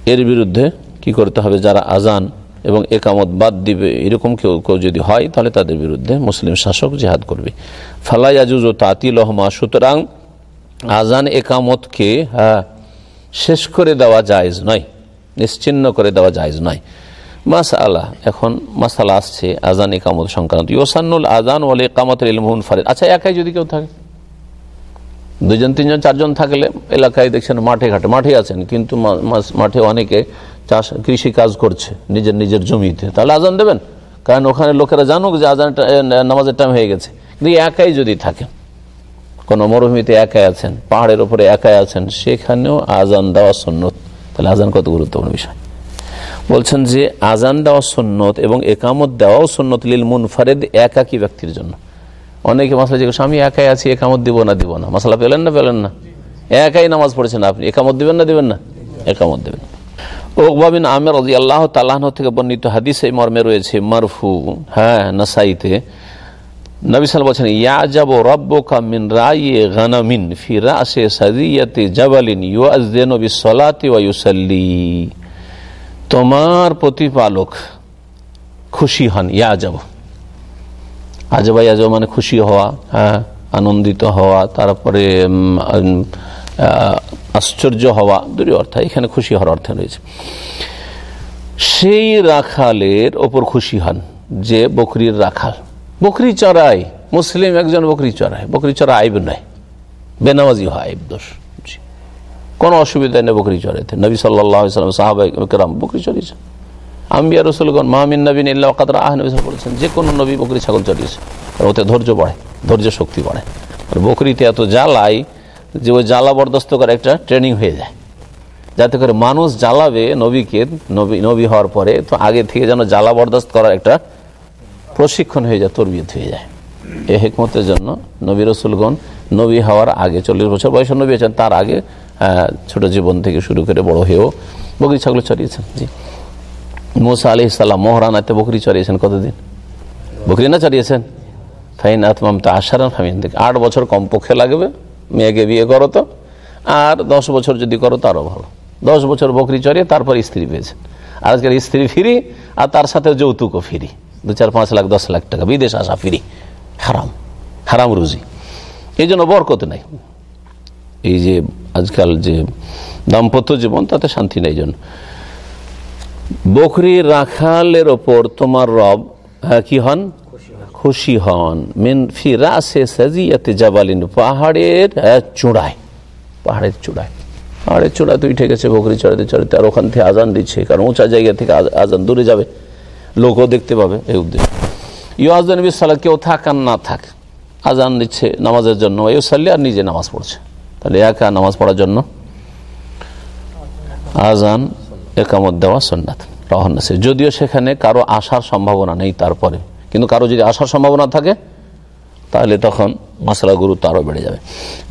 B: এর বিরুদ্ধে কি করতে হবে? যারা আজান এবং একামত বাদ দিবে, এরকম কেউ কেউ যদি হয়, তাহলে তাদের বিরুদ্ধে মুসলিম শাসক জেহাদ করবে। ফালাই আজুজ ও তাতিল রহমা সুতরাং আজান একামতকে হ্যাঁ শেষ করে দেওয়া জায়জ নয়, নিশ্চিন্ন করে দেওয়া জায়জ নয়। মাসালা, এখন মাসালা আসছে আজান একামত সংক্রান্ত। ইয়োসান্নুল আজান ওয়াল একামতের ইলমুন ফারেদ আচ্ছা একাই যদি কেউ থাকে? দুজন তিনজন, চারজন থাকলে এলাকায় দেখছেন মাঠে ঘাটে, মাঠে আছেন, কিন্তু মাঠে অনেকে চাষ কৃষি কাজ করছে নিজের নিজের জমিতে। তাহলে আজান দেবেন? কারণ ওখানে লোকেরা জানুক যে আজান নামাজের টাইম হয়ে গেছে। কিন্তু একাই যদি থাকেন কোনো মরুভূমিতে একাই আছেন, পাহাড়ের ওপরে একাই আছেন, সেখানেও আজান দেওয়া সন্ন্যত তাহলে আজান কত গুরুত্বপূর্ণ বিষয়? বলছেন যে আজান দেওয়া সন্ন্যত এবং একামত দেওয়াও সন্ন্যত লিল মুনফারেদ একাকি ব্যক্তির জন্য। অনেকে মশলা জিজ্ঞেস আমি একাই আছি, একামত দিব না দিব না। মশলা পেলেন না পেলেন না। একাই নামাজ পড়েছেন আপনি, একামত দিবেন না দিবেন না? একামত দেবেন ওকবাবিন আমের রাজি আল্লাহ তালাহ থেকে বর্ণিত হাদিস এই মর্মে রয়েছে, মারফু। হ্যাঁ নাসাইতে। নবী সাল বলছেন ইয়া যাব রব্বকা মিন রায়ে গানামিন ফি রাসে সাদিয়াতে জাবালিন ইউআযযিনু বিসসালাতি ওয়া ইউসাল্লি। তোমার প্রতিপালক খুশি হন ইয়া যাব আজবা ইয়াজ মানে খুশি হওয়া হ্যাঁ আনন্দিত হওয়া, তারপরে আশ্চর্য হওয়া দুটি অর্থ, এখানে খুশি হওয়ার অর্থ রয়েছে। সেই রাখালের ওপর খুশি হন যে বকরির রাখাল। বকরি চড়াই, মুসলিম একজন বকরি চড়াই। বকরি চড়া আইব নয় বেনামাজি হয়, আইব দোষ। কোনো অসুবিধা নেই বকরি চড়াইতে। নবী সাল্লাম সাহাবাহাম বকরি চড়িয়েছেন। আম্বিয়া রসুলগণ মাহমিন নবীন ইল্লা কাতরা আহ নবী বলেছেন যে কোনো নবী বকরি ছাগল চড়িয়েছে ওতে ধৈর্য বাড়ে, ধৈর্য শক্তি বাড়ে। আর বকরিতে এত জ্বালাই যে ওই জ্বালা বরদস্ত করে একটা ট্রেনিং হয়ে যায়। যাতে করে মানুষ জ্বালাবে নবীকে, নবী নবী হওয়ার পরে, তো আগে থেকে যেন জ্বালা বরদাস্ত করার একটা প্রশিক্ষণ হয়ে যায়, তরবিয়ত হয়ে যায়। এ হেকমতের জন্য নবী রসুলগণ, নবী হওয়ার আগে চল্লিশ বছর বয়সে নবী আছেন, তার আগে ছোট জীবন থেকে শুরু করে বড় হয়েও বকরি ছাগল চড়িয়েছেন। জি। মোসা আলি ইসাল্লাম মোহরানাতে বকরি চড়িয়েছেন কতদিন? বকরি না চড়িয়েছেন? ফাইন আতমাম তা আশারান ফামিন থেকে আট বছর কমপক্ষে লাগবে। মেয়েকে বিয়ে করো তো। আর দশ বছর যদি করো তো আরও ভালো। দশ বছর বকরি চড়িয়ে তারপর স্ত্রী পেয়েছেন। আর আজকের স্ত্রী ফিরি, আর তার সাথে যৌতুকও ফিরি। দু চার পাঁচ লাখ, দশ লাখ টাকা। বিদেশ আসা ফিরি। হারাম। হারাম রুজি। এই জন্য বরকত নাই। এই যে আজকাল যে দাম্পত্য জীবন, তাতে শান্তি নেই জন্য। বকরি রাখালের ওপর তোমার রব কি হন? খুশি হন। মেন ফি রাসে সাজিয়াতে জাবালিন, পাহাড়ের চূড়ায়। পাহাড়ের চূড়ায়। পাহাড়ের চূড়ায় তো উঠে গেছে বকরি চড়াতে চড়াতে, আর ওখান থেকে আজান দিচ্ছে, কারণ উঁচা জায়গা থেকে আজান দূরে যাবে। লোকও দেখতে পাবে এই উদ্দেশ্য। ইউআজন সাল্লাহ কেউ থাক আর না থাক, আজান দিচ্ছে নামাজের জন্য ইউসাল্লি আর নিজে নামাজ পড়ছে। তাহলে একা নামাজ পড়ার জন্য? আজান একামত দেওয়া সন্ন্যাত রহন্নাসে যদিও সেখানে কারও আসার সম্ভাবনা নেই তারপরে। কিন্তু কারও যদি আসার সম্ভাবনা থাকে, তাহলে তখন মশলা গুরুত্ব আরও বেড়ে যাবে।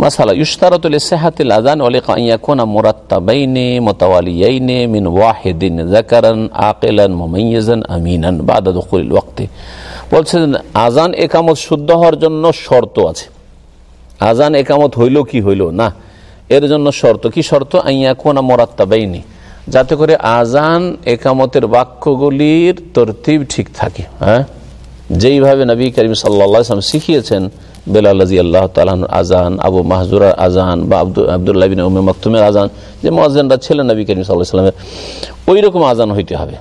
B: মশালা ইস্তারতুল সেহাতিল আজান ওয়ালিকাইয়াকুনা মুরাত্তাবাইনে মোতাওয়ালিয়াইনে মিন ওয়াহিদিন জাকারান আকিলান মুমাইয়াজান আমিনান বাদা দুখুল ওয়াক্তে। বলছেন আজান একামত শুদ্ধ হওয়ার জন্য শর্ত আছে। আজান একামত হইল কি হইল না, এর জন্য শর্ত। কি শর্ত? আইয়া কোনা মোরাত্তাবাইনি। যাতে করে আজান একামতের বাক্যগুলির তরতিব ঠিক থাকে হ্যাঁ? যেইভাবে নবী করিম সাল্লাম শিখিয়েছেন বেলাল রাজি আল্লাহ তালান আজান আবু মাহজুরার আজান বা আব্দুল আবদুল্লাহ বিন উমে মকতুমের আজান যে মহাজেনরা ছিলেন নবী করিম সাল্লাহ সাল্লামের ওই রকম আজান হইতে হবে।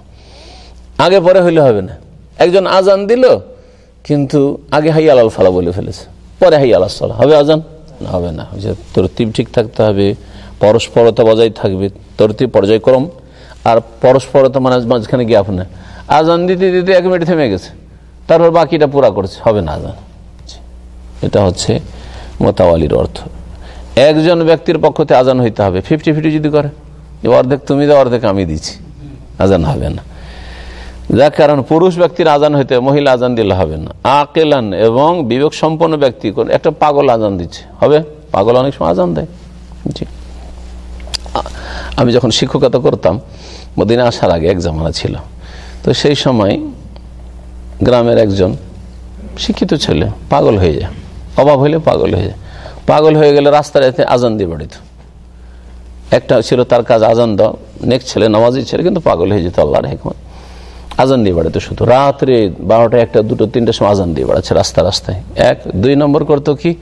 B: আগে পরে হইলে হবে না। একজন আজান দিল, কিন্তু আগে হাই আলাল ফালা বলে ফেলেছে। পরে হাই আলাহ সাল্লাহ হবে আজান না, হবে না। যে তরতিব ঠিক থাকতে হবে, পরস্পরতা বজায় থাকবে, তরতিব পর্যায়ক্রম। আর পরস্পরতা মানে মাঝখানে গিয়ে আপনার আজান দিতে দিতে এক মিনিট থেমে গেছে। তারপর বাকিটা পুরা করছে, হবে না আজান এটা হচ্ছে মোতাওয়ালির অর্থ। একজন ব্যক্তির পক্ষতে আজান হইতে হবে, ফিফটি ফিফটি যদি করে অর্ধেক তুমি দাও, অর্ধেক আমি দিচ্ছি। আজান হবে না। যার কারণ পুরুষ ব্যক্তির আজান হইতে, মহিলা আজান দিলে হবে না। আকেলান এবং বিবেক সম্পন্ন ব্যক্তি একটা পাগল আজান দিচ্ছে। হবে? পাগল অনেক সময় আজান দেয়। জি। আমি যখন শিক্ষকতা করতাম মদিনে আসার আগে এক জামানা ছিল। তো সেই সময় গ্রামের একজন শিক্ষিত ছেলে, পাগল হয়ে যায়। অভাব হইলে পাগল হয়ে যায়। পাগল হয়ে গেলে রাস্তার এতে আজান দিয়ে বাড়িত একটা ছিল তার কাজ আজান দেওয়া নেক্সট ছেলে, নামাজি ছেলে, কিন্তু পাগল হয়ে যেত আল্লাহর হেকমত। আজান দিয়ে বেড়াতো শুধু। রাত্রে বারোটা একটা, দুটো, তিনটার সময় আজান দিয়ে বেড়াচ্ছে রাস্তা রাস্তায়। এক, দুই নম্বর করতো কি?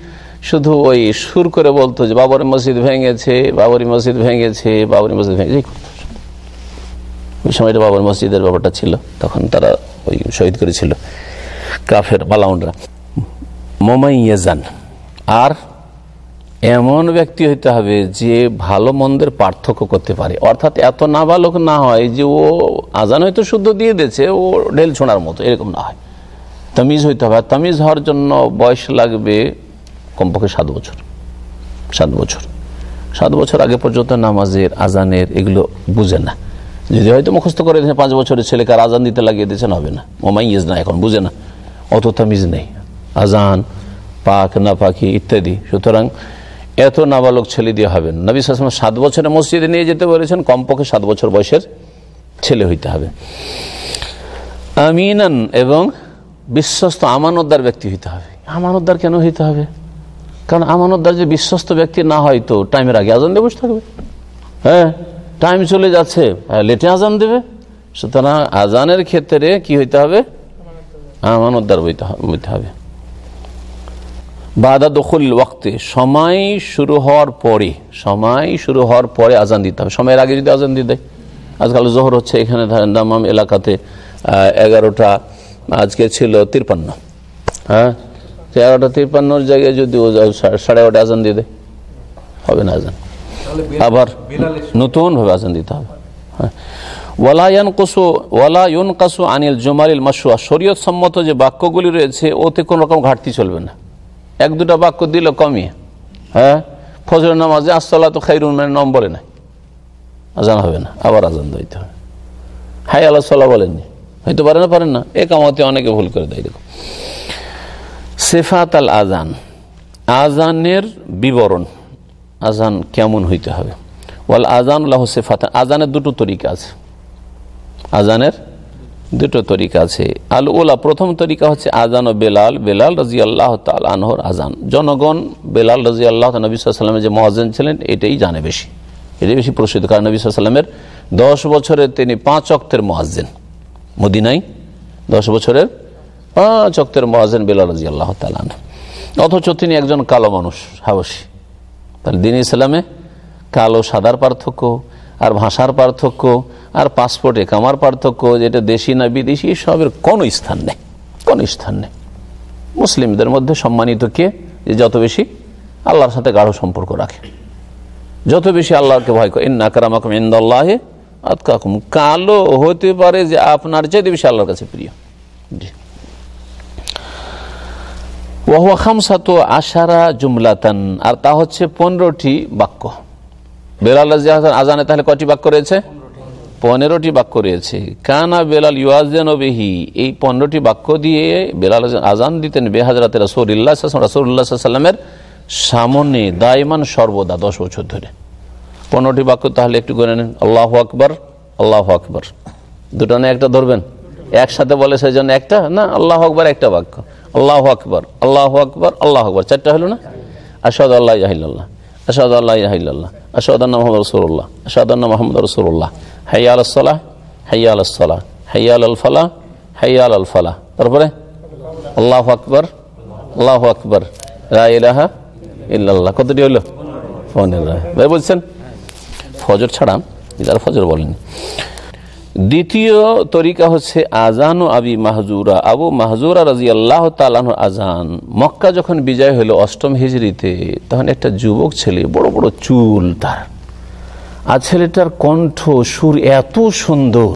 B: শুধু ওই সুর করে বলতো যে, বাবরি মসজিদ ভেঙেছে, বাবরি মসজিদ ভেঙেছে, বাবরি মসজিদ ভেঙেছে ওই সময়টা বাবর মসজিদের ব্যাপারটা ছিল। তখন তারা ওই শহীদ করেছিল, কাফের মালাউন্ডরা মোমাইয়াজান। আর এমন ব্যক্তি হইতে হবে যে ভালো মন্দের পার্থক্য করতে পারে। অর্থাৎ এত নাবালক না হয় যে ও আজান হয়তো শুদ্ধ দিয়ে দিয়েছে, ও ঢেল ছোঁড়ার মতো, এরকম না হয়। তামিজ হইতে হবে। তামিজ হওয়ার জন্য বয়স লাগবে কমপক্ষে সাত বছর। সাত বছর। সাত বছর আগে পর্যন্ত নামাজের, আজানের এগুলো বুঝে না। যদি হয়তো মুখস্থ করে দিয়েছেন, পাঁচ বছরের ছেলেকে আজান দিতে লাগিয়ে দিয়েছেন, হবে না। মোমাইজ না এখন, বুঝে না। অত তামিজ নেই। আজান, পাক না পাখি ইত্যাদি। সুতরাং এত নাবালক ছেলে দিয়ে হবে না। নবী সাসম সাত বছরে মসজিদে নিয়ে যেতে বলেছেন, কমপক্ষে সাত বছর বয়সের ছেলে হইতে হবে। আমিনান এবং বিশ্বস্ত আমানতদার ব্যক্তি হইতে হবে। আমানতদার কেন হইতে হবে? কারণ আমানতদার যে বিশ্বস্ত ব্যক্তি না হয় তো, টাইমের আগে আজান দিয়ে বসে থাকবে। হ্যাঁ? টাইম চলে যাচ্ছে লেটে আজান দেবে। সুতরাং আজানের ক্ষেত্রে কি হইতে হবে? আমানতদার হইতে হবে। বাদা দখল ওয়াক্তে, সময় শুরু হওয়ার পরে, সময় শুরু হওয়ার পরে আজান দিতে হবে। সময়ের আগে যদি আজান দিয়ে দেয়। আজকাল জোহর হচ্ছে, এখানে দামাম এলাকাতে এগারোটা, আজকে ছিল তিরপান্ন। হ্যাঁ? এগারোটা তিরপান্নর জায়গায় যদি সাড়ে এগারোটা আজান দিয়ে দেয়, হবে না আজান। আবার নতুন ভাবে আজান দিতে হবে। হ্যাঁ। ওয়ালায়ন কসু ওয়ালায়ন কাসু আনিল জুমারিল মাসুয়া শরীয়ত সম্মত যে বাক্যগুলি রয়েছে ওতে কোন রকম ঘাটতি চলবে না। এক দুটা বাক্য দিল কমিয়ে হ্যাঁ? ফজর নামাজে আসলা তো খাইরুন মানে নম বলে নাই। আজান হবে না আবার আজান দিতে হবে। হাই আল্লাহ সাল্লাহ বলেননি। হয়তো পারে না পারেন না। এ কামাতে অনেকে ভুল করে দেয় দেখো সেফাত আল আজান। আজানের বিবরণ। আজান কেমন হইতে হবে? ওয়াল আজান উল্লাহ সেফাত আজানের দুটো তরিকা আছে। আজানের দুটো তরিকা আছে। আল ওলা প্রথম তরিকা হচ্ছে আজান ও বেলাল। বেলাল রাজি আল্লাহ আনহর আজান জনগণ বেলাল রাজি আল্লাহ নবী সাল্লামের যে মহাজেন ছিলেন, এটাই জানে বেশি। এটাই বেশি প্রসিদ্ধ। কারণ নবী সাল্লামের দশ বছরের তিনি পাঁচ অক্তের মহাজেন মদিনাই দশ বছরের পাঁচ অক্তের মহাজেন বেলাল রাজি আল্লাহ তালান অথচ তিনি একজন কালো মানুষ, হাবসি। তাহলে দিন ইসলামে কালো, সাদার পার্থক্য, আর ভাষার পার্থক্য, আর পাসপোর্ট একামার পার্থক্য, যেটা দেশি না বিদেশি, সবের কোনো স্থান নেই, কোনো স্থান নেই। মুসলিমদের মধ্যে সম্মানিত কে? যে যত বেশি আল্লাহর সাথে গাঢ় সম্পর্ক রাখে। যত বেশি আল্লাহকে ভয় করে ইন্নাকারামাকুম ইন্দাল্লাহে আতকাকুম। কালো হতে পারে যে আপনার চাইতে বেশি আল্লাহর কাছে প্রিয়। জি। ওয়াহুয়া খামসাত আশারা জুমলাতান, আর তা হচ্ছে পনেরোটি বাক্য। বেলাল আজানে তাহলে কটি বাক্য রয়েছে? পনেরোটি বাক্য রয়েছে। কানা বেলাল ইউয়াজেন বেহি, এই পনেরোটি বাক্য দিয়ে বেলাল আজান দিতেন বেহাজরাতে রসুল্লাহ রসুল্লাহ সাল্লামের সামনে, দায়মান সর্বদা দশ বছর ধরে। পনেরোটি বাক্য তাহলে একটু করে নেন। আল্লাহ আকবর আল্লাহ আকবর। দুটো না একটা ধরবেন? একসাথে বলে সেই জন্য একটা? না, আল্লাহ আকবর একটা বাক্য। আল্লাহ আকবর আল্লাহ আকবর আল্লাহ আকবর। চারটা হলো না? আসাদ আল্লাহ ইয়াহিল্লাহ আসাদ আল্লাহ ইয়াহিল্লাহ আসাদান্না মোহাম্মদ রসুল্লাহ আসাদান্না মোহাম্মদ রসুল্লাহ হাইয়া আলসালাহ হাইয়া আলসালাহ হাইয়া আল ফালাহ, হাইয়া আল ফালাহ। তারপরে? আল্লাহ আকবর আল্লাহ আকবর রাহা ইল্লাল্লাহ। কতটি হইল রায় ভাই বলছেন, ফজর ছাড়া ফজর বলেনি। দ্বিতীয় তরিকা হচ্ছে আজান ও আবি মাহজুরা। আবু মাহজুরা রাজি আল্লাহ তালান আজান মক্কা যখন বিজয় হলো অষ্টম হিজড়িতে, তখন একটা যুবক ছেলে, বড় বড় চুল তার। আর ছেলেটার কণ্ঠ, সুর এত সুন্দর।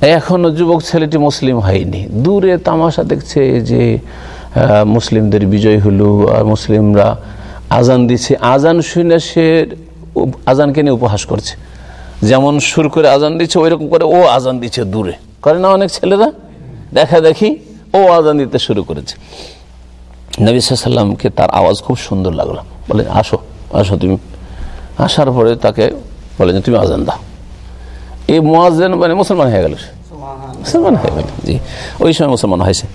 B: এখনও যুবক ছেলেটি মুসলিম হয়নি। দূরে তামাশা দেখছে যে মুসলিমদের বিজয় হলো, আর মুসলিমরা আজান দিচ্ছে। আজান শুনে সে আজানকে নিয়ে উপহাস করছে। যেমন সুর করে আজান দিচ্ছে ওই রকম করে ও আজান দিচ্ছে দূরে। করে না অনেক ছেলেরা? দেখা দেখি ও আজান দিতে শুরু করেছে। নবী সাল্লামকে তার আওয়াজ খুব সুন্দর লাগল। বলে আসো আসো তুমি। আসার পরে তাকে বলে যে তুমি আজান দাও। এই মোয়াজেন মানে মুসলমান হয়ে গেল মুসলমান হয়ে গেল জি। ওই সময় মুসলমান হয়েছে।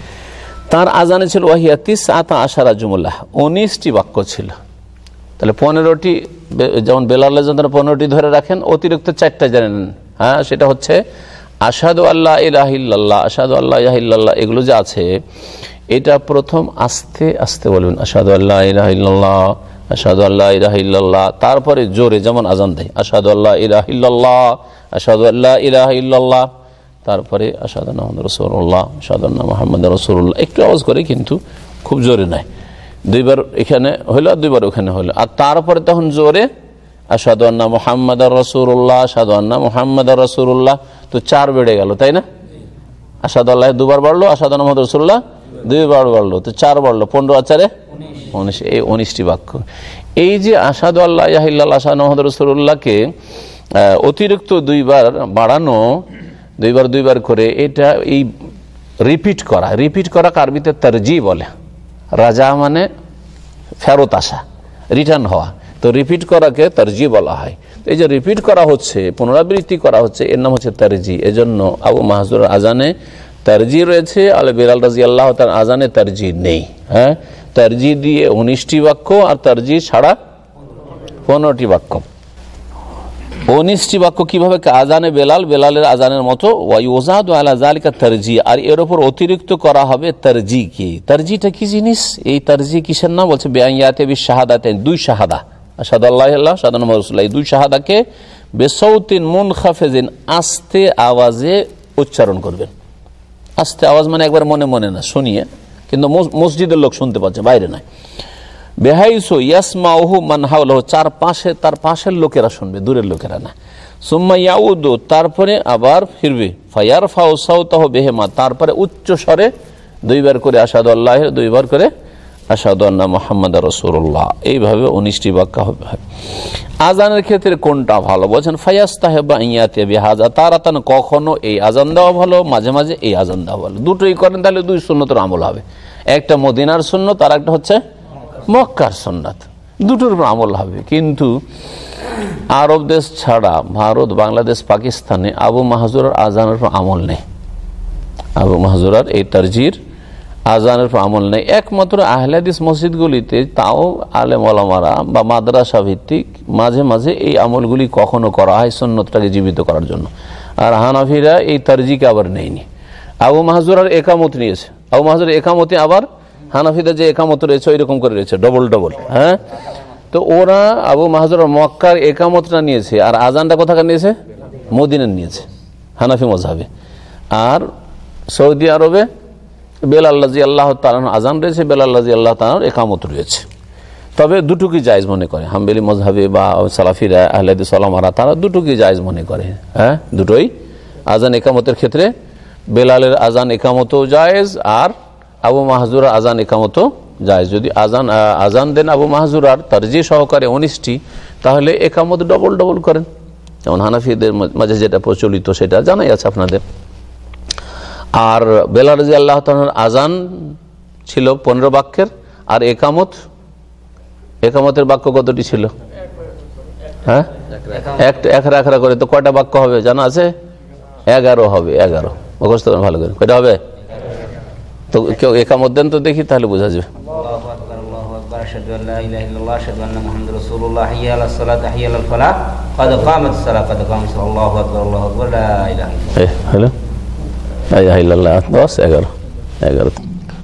B: তার আজানে ছিল ওয়াহিয়া তিস আতা আশারা জুমুল্লাহ। উনিশটি বাক্য ছিল। তাহলে পনেরোটি যেমন বেলাল্লা যখন পনেরোটি ধরে রাখেন, অতিরিক্ত চারটা জানেন হ্যাঁ সেটা হচ্ছে আসাদু আল্লাহ ইলাহিল্লাহ আসাদু আল্লাহ ইলাহিল্লাহ এগুলো যে আছে, এটা প্রথম আস্তে আস্তে বলবেন আসাদু আল্লাহ ইলাহিল্লাহ আসাদু আল্লাহ ইলাহিল্লাহ তারপরে জোরে যেমন আজান দেয় আসাদু আল্লাহ ইলাহিল্লাহ আসাদু আল্লাহ ইলাহিল্লাহ তারপরে মোহাম্মদ রসুল্লাহ আসাদান্না মোহাম্মদ রসুল্লাহ একটু আওয়াজ করে কিন্তু খুব জোরে নাই। দুইবার এখানে হইল আর দুইবার ওখানে হইল। আর তারপরে তখন জোরে আসাদান্না মোহাম্মদ রসুল্লাহ আসাদান্না মোহাম্মদ রসুল্লাহ তো চার বেড়ে গেল, তাই না? আসাদ আল্লাহ দুবার বাড়লো আসাদ মোহাম্মদ রসুল্লাহ দুইবার বাড়লো, তো চার বাড়লো, পনেরো আচারে? উনিশ। এই উনিশটি বাক্য। এই যে আসাদ আল্লাহ আসাদ মোহাম্মদ রসুল্লাহকে অতিরিক্ত দুইবার বাড়ানো, দুইবার দুইবার করে, এটা এই রিপিট করা। রিপিট করা কারবিতে তারজি বলে। রাজা মানে ফেরত আসা রিটার্ন হওয়া। তো রিপিট করাকে তারজি বলা হয়। এই যে রিপিট করা হচ্ছে, পুনরাবৃত্তি করা হচ্ছে, এর নাম হচ্ছে তারজি এজন্য আবু মাহাজুর আজানে তারজি রয়েছে, আলে বিরাল রাজি আল্লাহ তার আজানে তারজি নেই। হ্যাঁ? তারজি দিয়ে উনিশটি বাক্য আর তারজি ছাড়া পনেরোটি বাক্য। উনিশটি বাক্য কীভাবে আজানে বেলাল, বেলালের আজানের মতো ওয়াইজাদ আলাজালিকা তারজি, আর এর উপর অতিরিক্ত করা হবে তারজি কি? তারজিটা কি জিনিস? এই তারজি কিসের নাম? বলছে, বেআইয়াতে বি দুই শাহাদা। আসাদ আল্লাহ দুই শাহাদাকে বেসৌতিন আস্তে আওয়াজে উচ্চারণ করবেন। আস্তে আওয়াজ মানে একবার মনে মনে না, শুনিয়ে। কিন্তু মসজিদের লোক শুনতে পাচ্ছে, বাইরে নয়। বেহাইসো ইয়াসমা ওহু মানহাউল চার পাশে, তার পাশের লোকেরা শুনবে, দূরের লোকেরা না। সুম্মা ইয়াউদু, তারপরে আবার ফিরবে। ফায়ার ফাউ সাউতাহ বেহেমা, তারপরে উচ্চ স্বরে দুইবার করে আসাদ আল্লাহ, দুইবার করে আসাদ আল্লাহ মোহাম্মদ রসুল্লাহ এইভাবে উনিশটি বাক্যা হবে। আজানের ক্ষেত্রে কোনটা ভালো? বলছেন ফায়াজ তাহেবা ইয়াতে বেহাজা তারা তান কখনো এই আজান দেওয়া ভালো, মাঝে মাঝে এই আজান দেওয়া ভালো। দুটোই করেন, তাহলে দুই শূন্যতর আমল হবে। একটা মদিনার শূন্য তার একটা হচ্ছে মক্কার সন্ন্যাত দুটোর উপর আমল হবে। কিন্তু আরব দেশ ছাড়া ভারত, বাংলাদেশ, পাকিস্তানে আবু মাহাজুরার আজানের উপর আমল নেই। আবু মাহাজুরার এই তারজির আজানের আমল নেই। একমাত্র আহলাদিস মসজিদগুলিতে তাও আলেম ওলামারা বা মাদ্রাসা ভিত্তিক মাঝে মাঝে এই আমলগুলি কখনো করা হয় সন্ন্যতটাকে জীবিত করার জন্য। আর হানাফিরা এই তারজিকে আবার নেয়নি। আবু মাহাজুরার একামত নিয়েছে। আবু মাহাজুর একামতে আবার হানাফিদা যে একামত রয়েছে ওই রকম করে রয়েছে ডবল ডবল হ্যাঁ? তো ওরা আবু মাহাজুর মক্কার একামতটা নিয়েছে, আর আজানটা কোথাকার নিয়েছে? মদিনের নিয়েছে, হানাফি মজাবে আর সৌদি আরবে বেলাল্লাজি আল্লাহ তালান আজান রয়েছে বেলাল্লাজি আল্লাহ তালার একামত রয়েছে। তবে দুটুকি জায়জ মনে করে, হাম্বেলি মজাবে বা সালাফিরা, আহলাদি সালামারা, তারা দুটুকি জায়জ মনে করে হ্যাঁ? দুটোই আজান একামতের ক্ষেত্রে বেলালের আজান একামতও জায়েজ, আর আবু মাহাজুরার আজান একামতো যায়। যদি আজান আজান দেন আবু মাহাজুরার তার যে সহকারে উনিশটি, তাহলে একামত ডবল ডবল করেন। যেমন হানাফিদের মাঝে যেটা প্রচলিত সেটা জানাই আছে আপনাদের। আর বেলারজি আল্লাহ তালার আজান ছিল পনেরো বাক্যের, আর একামত, একামতের বাক্য কতটি ছিল? হ্যাঁ? একটা একরা একরা করে তো কয়টা বাক্য হবে জানা আছে? এগারো হবে, এগারো। ভালো করে। কয়টা হবে? তো কেউ একা দেন তো দেখি তাহলে বোঝা যাবে।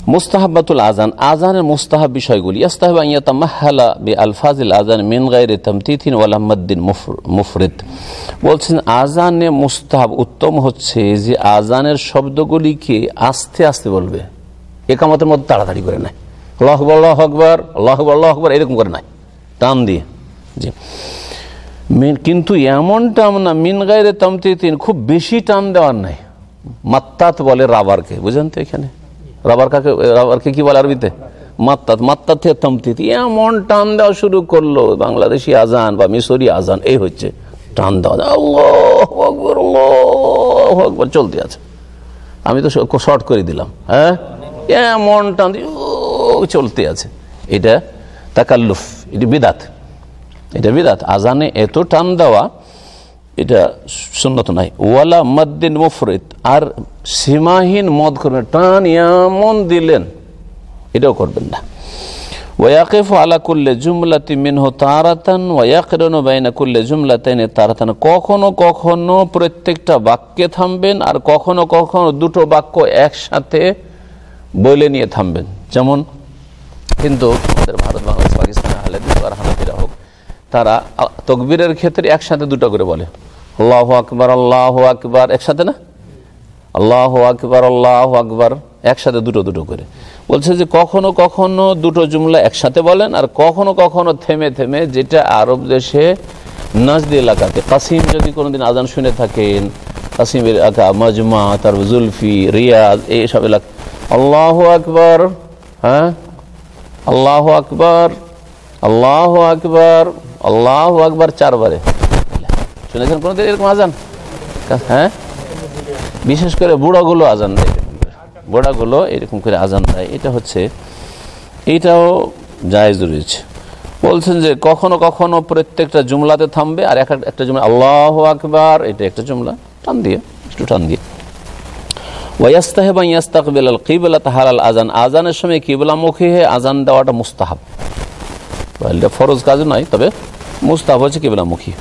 B: মুস্তাহাবাতুল আজান আজানের মুস্তাহাব বিষয়গুলি আলফাজিল আজান মিন গাইরে তমতিথিন ওয়ালাহদ্দিন মুফরিদ। বলছেন আজানে মুস্তাহাব উত্তম হচ্ছে যে আজানের শব্দগুলিকে আস্তে আস্তে বলবে। একামতের মধ্যে তাড়াতাড়ি করে নেয়। আকবর, আল্লাহ আকবর আকবর এরকম করে নাই টান দিয়ে। জি। কিন্তু এমন টান না, মিন গাইরে তামতিতিন, খুব বেশি টান দেওয়ার নাই। মাত্তাত বলে রাবারকে। বুঝেন তো এখানে? রাবার কাকে, রাবারকে কি বলে আরবিতে? মাত্তাত মাত্তাত থেকে তামতিত। এমন টান দেওয়া শুরু করল, বাংলাদেশি আজান বা মিশরি আজান, এই হচ্ছে টান দেওয়া। আকবর চলতে আছে। আমি তো শর্ট করে দিলাম। হ্যাঁ? এমন টান চলতে আছে। এটা তাকাল্লুফ, এটি বিদাত। এটা বিদাত। আজানে এত টান দেওয়া, এটা সুন্নত নাই। ওয়ালা মদ্দিন মুফরিদ, আর সীমাহীন মদ করবেন টান এমন দিলেন, এটাও করবেন না। আলা বাইনা কখনো কখনো প্রত্যেকটা বাক্যে থামবেন, আর কখনো কখনো দুটো বাক্য একসাথে বলে নিয়ে থামবেন। যেমন কিন্তু আমাদের ভারত, বাংলাদেশ, পাকিস্তান আর হানাফিরা হোক, তারা তকবীরের ক্ষেত্রে একসাথে দুটো করে বলে। আল্লাহ আকবার আল্লাহ আকবার, একসাথে না? আল্লাহ আকবার আল্লাহ আকবার, একসাথে দুটো দুটো করে। বলছে যে কখনো কখনো দুটো জুমলা একসাথে বলেন, আর কখনো কখনো থেমে থেমে যেটা আরব দেশে নাজদি এলাকাতে, কাসিম যদি কোনোদিন আজান শুনে থাকেন, কাসিমের এলাকা মজমা, তারপর জুলফি, রিয়াজ, এইসব এলাকা আল্লাহ আকবার হ্যাঁ? আল্লাহ আকবার আল্লাহ আকবার আল্লাহ আকবার চারবারে। শুনেছেন কোনোদিন এরকম আজান? হ্যাঁ? বিশেষ করে বুড়াগুলো আজান দেয়। বুড়াগুলো এরকম করে আজান দেয়। এটা হচ্ছে এইটাও জায়েজ রয়েছে। বলছেন যে কখনো কখনো প্রত্যেকটা জুমলাতে থামবে, আর এক একটা জুমলা আল্লাহ আকবার, এটা একটা জুমলা, টান দিয়ে, একটু টান দিয়ে। ওয়াস্তাহেব ইয়াস্তাকবিল আল কিবলা তাহারাল আজান আজানের সময় কিবলামুখী হয়ে আজান দেওয়াটা মুস্তাহাব। এটা ফরজ কাজ নয়, তবে মুস্তাহাব হচ্ছে কিবলামুখী।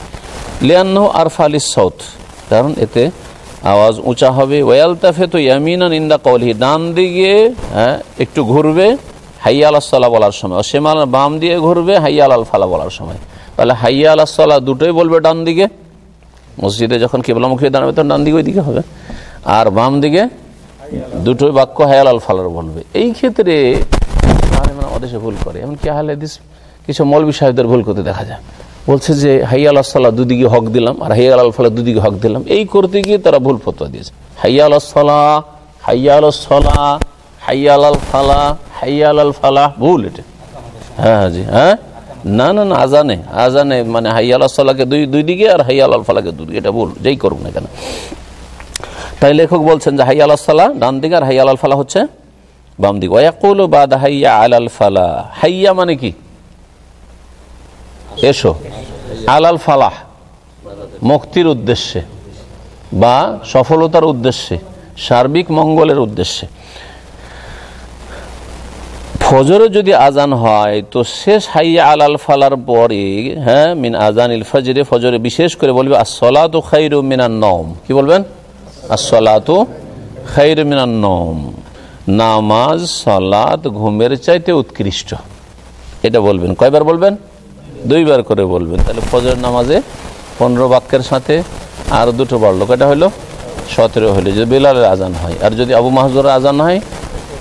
B: লিয়ান্ন আরফা আলী সৌথ কারণ এতে আওয়াজ উঁচা হবে। ওয়ালতাফে তো ইয়ামিনা নিন্দা কলহি ডান দিকে হ্যাঁ একটু ঘুরবে হাইয়া আলাহ বলার সময়। সেমাল বাম দিয়ে ঘুরবে হাইয়া আল ফালা বলার সময়। তাহলে হাইয়া আলাহ দুটোই বলবে ডান দিকে। মসজিদে যখন কেবলামুখী দাঁড়াবে, তখন ডান দিকে ওই দিকে হবে। আর বাম দিকে দুটোই বাক্য হায়াল আল ফালার বলবে। এই ক্ষেত্রে মানে অদেশে ভুল করে। এমনকি আহলে কিছু মৌলবী সাহেবদের ভুল করতে দেখা যায়। বলছে যে হাইয়া আল্লাহ সাল্লাহ দুদিকে হক দিলাম, আর হাইয়া আল ফালা দুদিকে হক দিলাম। এই করতে গিয়ে তারা ভুল ফতোয়া দিয়েছে। হাইয়া আল্লাহ সালাহ হাইয়া আল সলা হাইয়া আল ফালা হাইয়া আল ফালাহ ভুল এটা। হ্যাঁ জি হ্যাঁ? না না না, আজানে আজানে মানে হাইয়া আল্লাহ সাল্লাহকে দুই দুই দিকে আর হাইয়া আল ফালাকে দুই দিকে এটা ভুল, যেই করুক না কেন। তাই লেখক বলছেন যে হাইয়া আল্লাহ সাল্লাহ ডান দিকে আর হাইয়া আল ফালা হচ্ছে বাম দিকে। ওয়াকুল বাদ হাইয়া আল ফালা হাইয়া মানে কি? এসো। আলাল ফালাহ মুক্তির উদ্দেশ্যে বা সফলতার উদ্দেশ্যে, সার্বিক মঙ্গলের উদ্দেশ্যে। ফজরে যদি আজান হয়, তো শেষ হাইয়া আলাল ফালার পরে হ্যাঁ মিন আজান ইল ফজরে ফজরে বিশেষ করে বলবে আসলাত খাইরু মিনান নম কি বলবেন? খাইরু নামাজ, সলাত ঘুমের চাইতে উৎকৃষ্ট। এটা বলবেন। কয়বার বলবেন? দুইবার করে বলবেন। তাহলে ফজর নামাজে পনেরো বাক্যের সাথে আর দুটো বাড়লো। কয়টা হলো সতেরো হলো যদি বেলালের আজান হয়। আর যদি আবু মাহজুরের আজান হয়,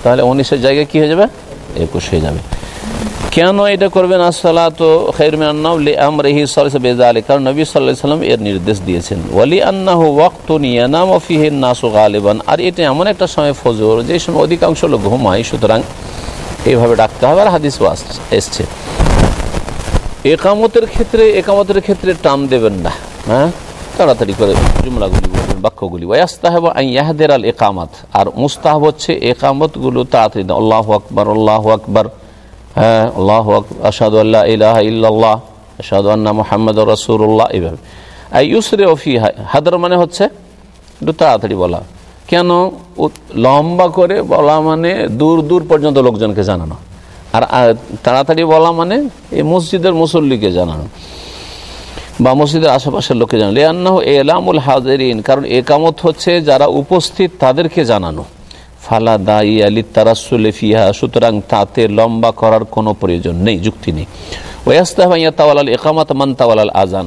B: তাহলে উনিশের জায়গায় কি হয়ে যাবে? একুশ হয়ে যাবে। কেন এটা করবেন? আসলা তো খেরমি বেজা আলী কারণ নবী সাল্লাহ সাল্লাম এর নির্দেশ দিয়েছেন। ওয়ালি আন্নাহ ওয়াক্ত নিয়ানাম অফিহের নাসু গালিবান। আর এটা এমন একটা সময় ফজর, যে সময় অধিকাংশ লোক ঘুমায়, সুতরাং এইভাবে ডাকতে হবে। আর হাদিস এসছে। একামতের ক্ষেত্রে একামতের ক্ষেত্রে টান দেবেন না। হ্যাঁ? তাড়াতাড়ি করে জুমলাগুলি বলবেন, বাক্যগুলি। ওয়াস্তাহেব ইয়াহদের আল একামাত আর মুস্তাহাব হচ্ছে একামতগুলো তাড়াতাড়ি আল্লাহ আকবর আল্লাহ আকবর। হ্যাঁ আল্লাহ আর ইউসরে মানে হচ্ছে একটু তাড়াতাড়ি বলা। কেন? লম্বা করে বলা মানে দূর দূর পর্যন্ত লোকজনকে জানানো। আর তাড়াতাড়ি বলা মানে এই মসজিদের মুসল্লিকে জানানো। বা মসজিদের আশেপাশের লোককে জানানো। এলামুল হাজরিন, কারণ একামত হচ্ছে যারা উপস্থিত তাদেরকে জানানো। ফালা দাই আলি তারাসুল ফিহা, সুতরাং তাতে লম্বা করার কোনো প্রয়োজন নেই, যুক্তি নেই। ওয়াস্তাহাইয়া তাওয়ালাল একামত মান তাওয়ালাল আজান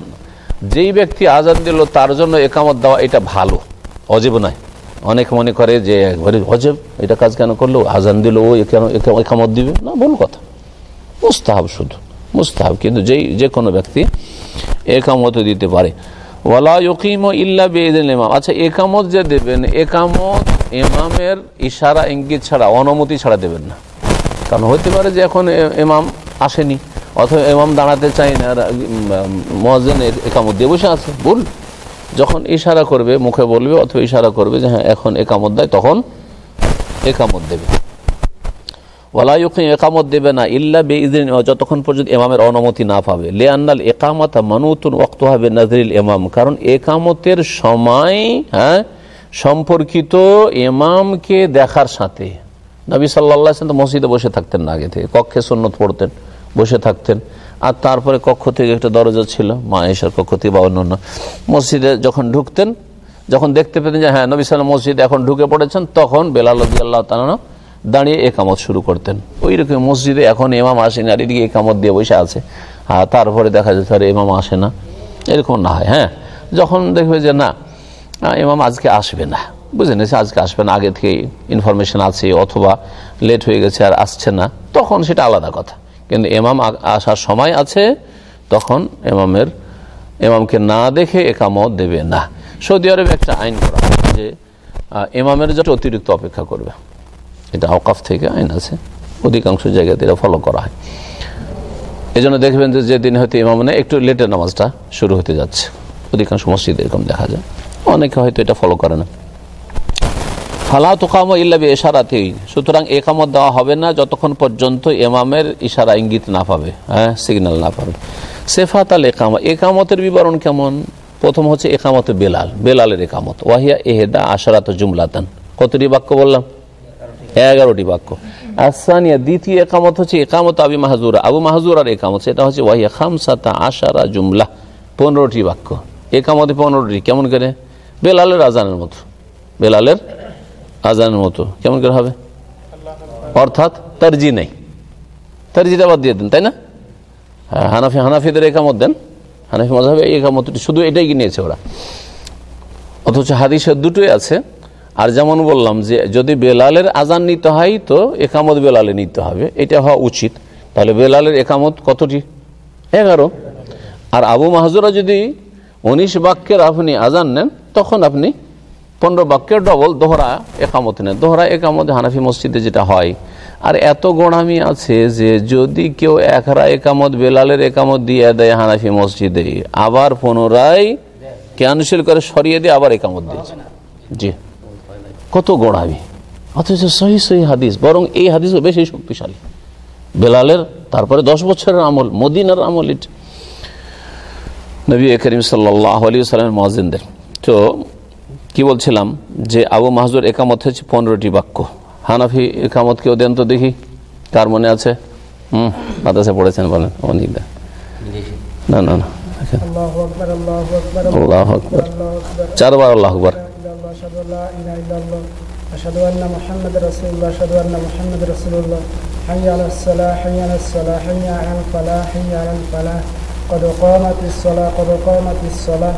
B: যেই ব্যক্তি আজান দিল, তার জন্য একামত দেওয়া এটা ভালো, অজেব নয়। অনেক মনে করে যে একবারে অজেব, এটা কাজ কেন করল? আজান দিল, ও একামত দিবে? না, ভুল কথা। মুস্তাহাব শুধু, মুস্তাহাব। কিন্তু যেই, যে কোনো ব্যক্তি একামত দিতে পারে। ওয়ালা ইকিম ইল্লা বেদিন ইমাম। আচ্ছা একামত যে দেবেন একামত ইমামের ইশারা, ইঙ্গিত ছাড়া, অনুমতি ছাড়া দেবেন না। কারণ হতে পারে যে এখন এ- ইমাম আসেনি, অথবা এমাম দাঁড়াতে চাই না মহাজেন একামত দিয়ে বসে আছে। ভুল। যখন ইশারা করবে, মুখে বলবে অথবা ইশারা করবে যে হ্যাঁ এখন একামত দেয়, তখন একামত দেবে। ওয়ালায়ুকিম একামত দেবে না। ইল্লা বেইদিন যতক্ষণ পর্যন্ত ইমামের অনুমতি না পাবে। লিয়ান্নাল একামত মানুতুন ওক্ত হবে নাজরিল ইমাম। কারণ একামতের সময় হ্যাঁ সম্পর্কিত ইমামকে দেখার সাথে। নবী সাল্লাহ তো মসজিদে বসে থাকতেন না আগে থেকে। কক্ষে সন্ন্যত পড়তেন, বসে থাকতেন। আর তারপরে কক্ষ থেকে একটা দরজা ছিল, মা এসার কক্ষ থেকে বা অন্য মসজিদে যখন ঢুকতেন, যখন দেখতে পেতেন যে হ্যাঁ নবী সাল্লাম মসজিদে এখন ঢুকে পড়েছেন, তখন বেলাল আল্লাহ তালা দাঁড়িয়ে একামত শুরু করতেন। ওই রকম মসজিদে এখন এমাম আসেনি আর এদিকে একামত দিয়ে বসে আছে। আর তারপরে দেখা যাচ্ছে আর এমাম আসে না। এরকম না হয় হ্যাঁ। যখন দেখবে যে, না এমাম আজকে আসবে না। বুঝে নিয়েছে, আজকে আসবে না, আগে থেকে ইনফরমেশন আছে অথবা লেট হয়ে গেছে আর আসছে না। তখন সেটা আলাদা কথা। কিন্তু এমাম আসার সময় আছে, তখন এমামের এমামকে না দেখে একামত দেবে না। সৌদি আরবে একটা আইন করা যে এমামের যত অতিরিক্ত অপেক্ষা করবে। এটা অকাফ থেকে আইন আছে। অধিকাংশ জায়গাতে এটা ফলো করা হয়। এই জন্য দেখবেন যে যেদিন হয়তো ইমাম একটু লেটে নামাজটা শুরু হতে যাচ্ছে। অধিকাংশ মসজিদে এরকম দেখা যায়। অনেকে হয়তো এটা ফলো করে না। ফালা তোকাম ইল্লাবি এশারাতেই সুতরাং একামত দেওয়া হবে না যতক্ষণ পর্যন্ত এমামের ইশারা ইঙ্গিত না পাবে হ্যাঁ সিগন্যাল না পাবে। সেফাত আল একামত একামতের বিবরণ কেমন? প্রথম হচ্ছে একামত বেলাল। বেলালের একামত ওয়াহিয়া এহেদা আশারাত জুমলাতান। কতটি বাক্য বললাম? এগারোটি বাক্য। আসানিয়া দ্বিতীয় একামত হচ্ছে একামত আবি মাহাজুরা। আবু মাহাজুরার একামত সেটা হচ্ছে ওয়াহিয়া খামসাতা আশারা জুমলা। পনেরোটি বাক্য। একামতে পনেরোটি, কেমন করে? বেলালের আজানের মতো। বেলালের আজানের মতো। কেমন করে হবে? অর্থাৎ তরজি নেই। তরজিটা বাদ দিয়ে দেন, তাই না? হ্যাঁ হানাফি হানাফিদের একামত দেন। হানাফি মজাবে এই একামতটি শুধু এটাই নিয়েছে ওরা? অথচ হাদিসের দুটোই আছে। আর যেমন বললাম যে যদি বেলালের আজান নিতে হয় তো একামত বেলালে নিতে হবে। এটা হওয়া উচিত। তাহলে বেলালের একামত কতটি? এগারো। আর আবু মাহাজুরা যদি উনিশ বাক্যের আপনি আজান নেন তখন আপনি পনেরো বাক্যের ডবল দোহরা একামত নেন। দোহরা একামত হানাফি মসজিদে যেটা হয়। আর এত গোড়ামি আছে যে যদি কেউ একরা একামত, বেলালের একামত দিয়ে দেয় হানাফি মসজিদে, আবার পুনরায় ক্যান্সেল করে সরিয়ে দিয়ে আবার একামত দিয়েছে জি। কত গোড়ামি। অথচ সহি সহি হাদিস, বরং এই হাদিসও বেশি শক্তিশালী। বেলালের, তারপরে দশ বছরের আমল, মদিনার আমল এটা। নবী করিম সাল্লাহ আলী সাল্লামের মহাজিনদের তো কি বলছিলাম যে আবু মাহজুর একামত হচ্ছে পনেরোটি বাক্য হানাফি একামত কেউ দেন তো দেখি কার মনে আছে হুম মাদাসে পড়েছেন বলেন অনেক দা না না না
C: الله أكبر الله أكبر
B: আল্লাহ আকবর
C: الله أكبر
B: চারবার আল্লাহ আকবর
C: لا إله إلا الله أشهد أن لا إله إلا الله أشهد أن محمد رسول الله أشهد أن محمد رسول الله حي على الصلاة حي على الصلاة حي على الفلاح حي على الفلاح قد قامت الصلاة قد قامت الصلاة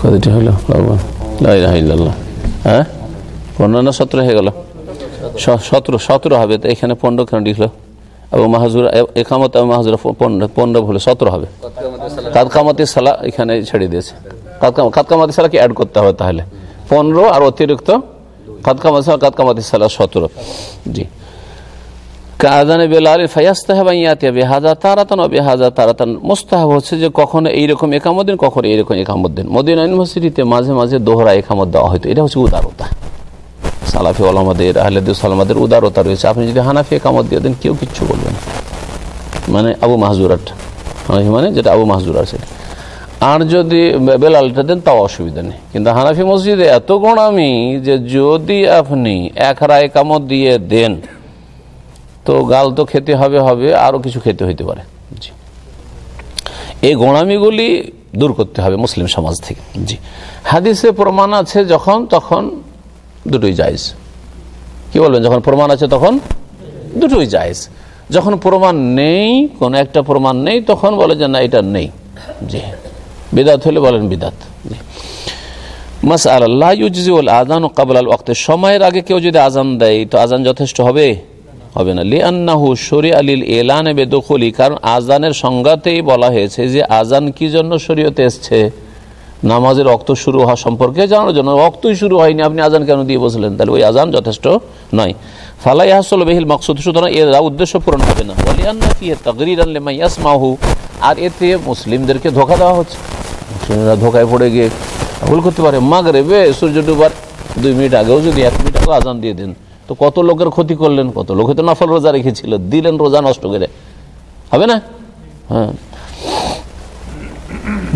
B: কতটি হইল ইল্লাল্লাহ। হ্যাঁ? পনেরো না সতেরো হয়ে গেল? সতেরো সতেরো হবে তো এখানে পনেরো কেন লিখলো? এবং মাহাজুরা একামত এবং মাহাজুরা পনেরো পনেরো ভুলে সতেরো হবে। কাদকামতি সালা এখানে ছেড়ে দিয়েছে। কাতকামা কাতকামাতি সালাকে অ্যাড করতে হবে তাহলে। পনেরো আর অতিরিক্ত কাদকামাতি সালা কাদকামাতি সালা সতেরো। জি। কাজানে বেলাল ফায়াস্তাহাবাইয়াতে বেহাজা তারাতান বেহাজা তারাতান। মোস্তাহাব হচ্ছে যে কখনো এইরকম একামুদ্দিন কখনো এইরকম একামুদ্দিন মদিনা ইউনিভার্সিটিতে মাঝে মাঝে দোহরা একামত দেওয়া হয়তো এটা হচ্ছে উদারতা। সালাফি আলমাদের আহলেদুস আলমাদের উদারতা রয়েছে। আপনি যদি হানাফি একামত দিয়ে দেন, কেউ কিচ্ছু বলবেন মানে আবু মাহজুরাট। মানে যেটা আবু মাহজুরাট সেটা আর যদি বেলালটা দেন, তাও অসুবিধা নেই। কিন্তু হানাফি মসজিদে এত গোড়ামি যে যদি আপনি এক রায় কামত দিয়ে দেন তো গাল তো খেতে হবে হবে আরও কিছু খেতে হইতে পারে। জি। এই গোড়ামিগুলি দূর করতে হবে মুসলিম সমাজ থেকে। জি। হাদিসে প্রমাণ আছে যখন, তখন দুটোই জায়জ। কি বলবেন, যখন প্রমাণ আছে তখন দুটোই জায়জ। যখন প্রমাণ নেই, কোন একটা প্রমাণ নেই, তখন বলে যে না, এটা নেই। জি। বিদাত হলে বলেন বিদাত। জি। মাস আল্লাহ আজান ও কাবুল আল ওয়াক্তের সময়ের আগে কেউ যদি আজান দেয়, তো আজান যথেষ্ট হবে? হবে না। লি আন্নাহু শরি আলিল এলান বেদখলি, কারণ আজানের সংজ্ঞাতেই বলা হয়েছে যে আজান কি জন্য শরীয়তে এসছে? নামাজের রক্ত শুরু হওয়া সম্পর্কে জানার জন্য। রক্তই শুরু হয়নি, আপনি আজান কেন দিয়ে বসলেন? তাহলে ওই আজান যথেষ্ট নয়। ফালাই হাসল বেহিল মকসুদ, সুতরাং এর উদ্দেশ্য পূরণ হবে না। বলি আন্না কি তগরির আনলে মাইয়াসমাহু আর এতে মুসলিমদেরকে ধোকা দেওয়া হচ্ছে। মুসলিমরা ধোকায় পড়ে গিয়ে ভুল করতে পারে। মাগরেবে সূর্য ডুবার দুই মিনিট আগেও যদি এক মিনিট আগেও আজান দিয়ে দেন। তো কত লোকের ক্ষতি করলেন কত লোকে তো নফল রোজা রেখেছিল, দিলেন রোজা নষ্ট করে। হবে না? হ্যাঁ।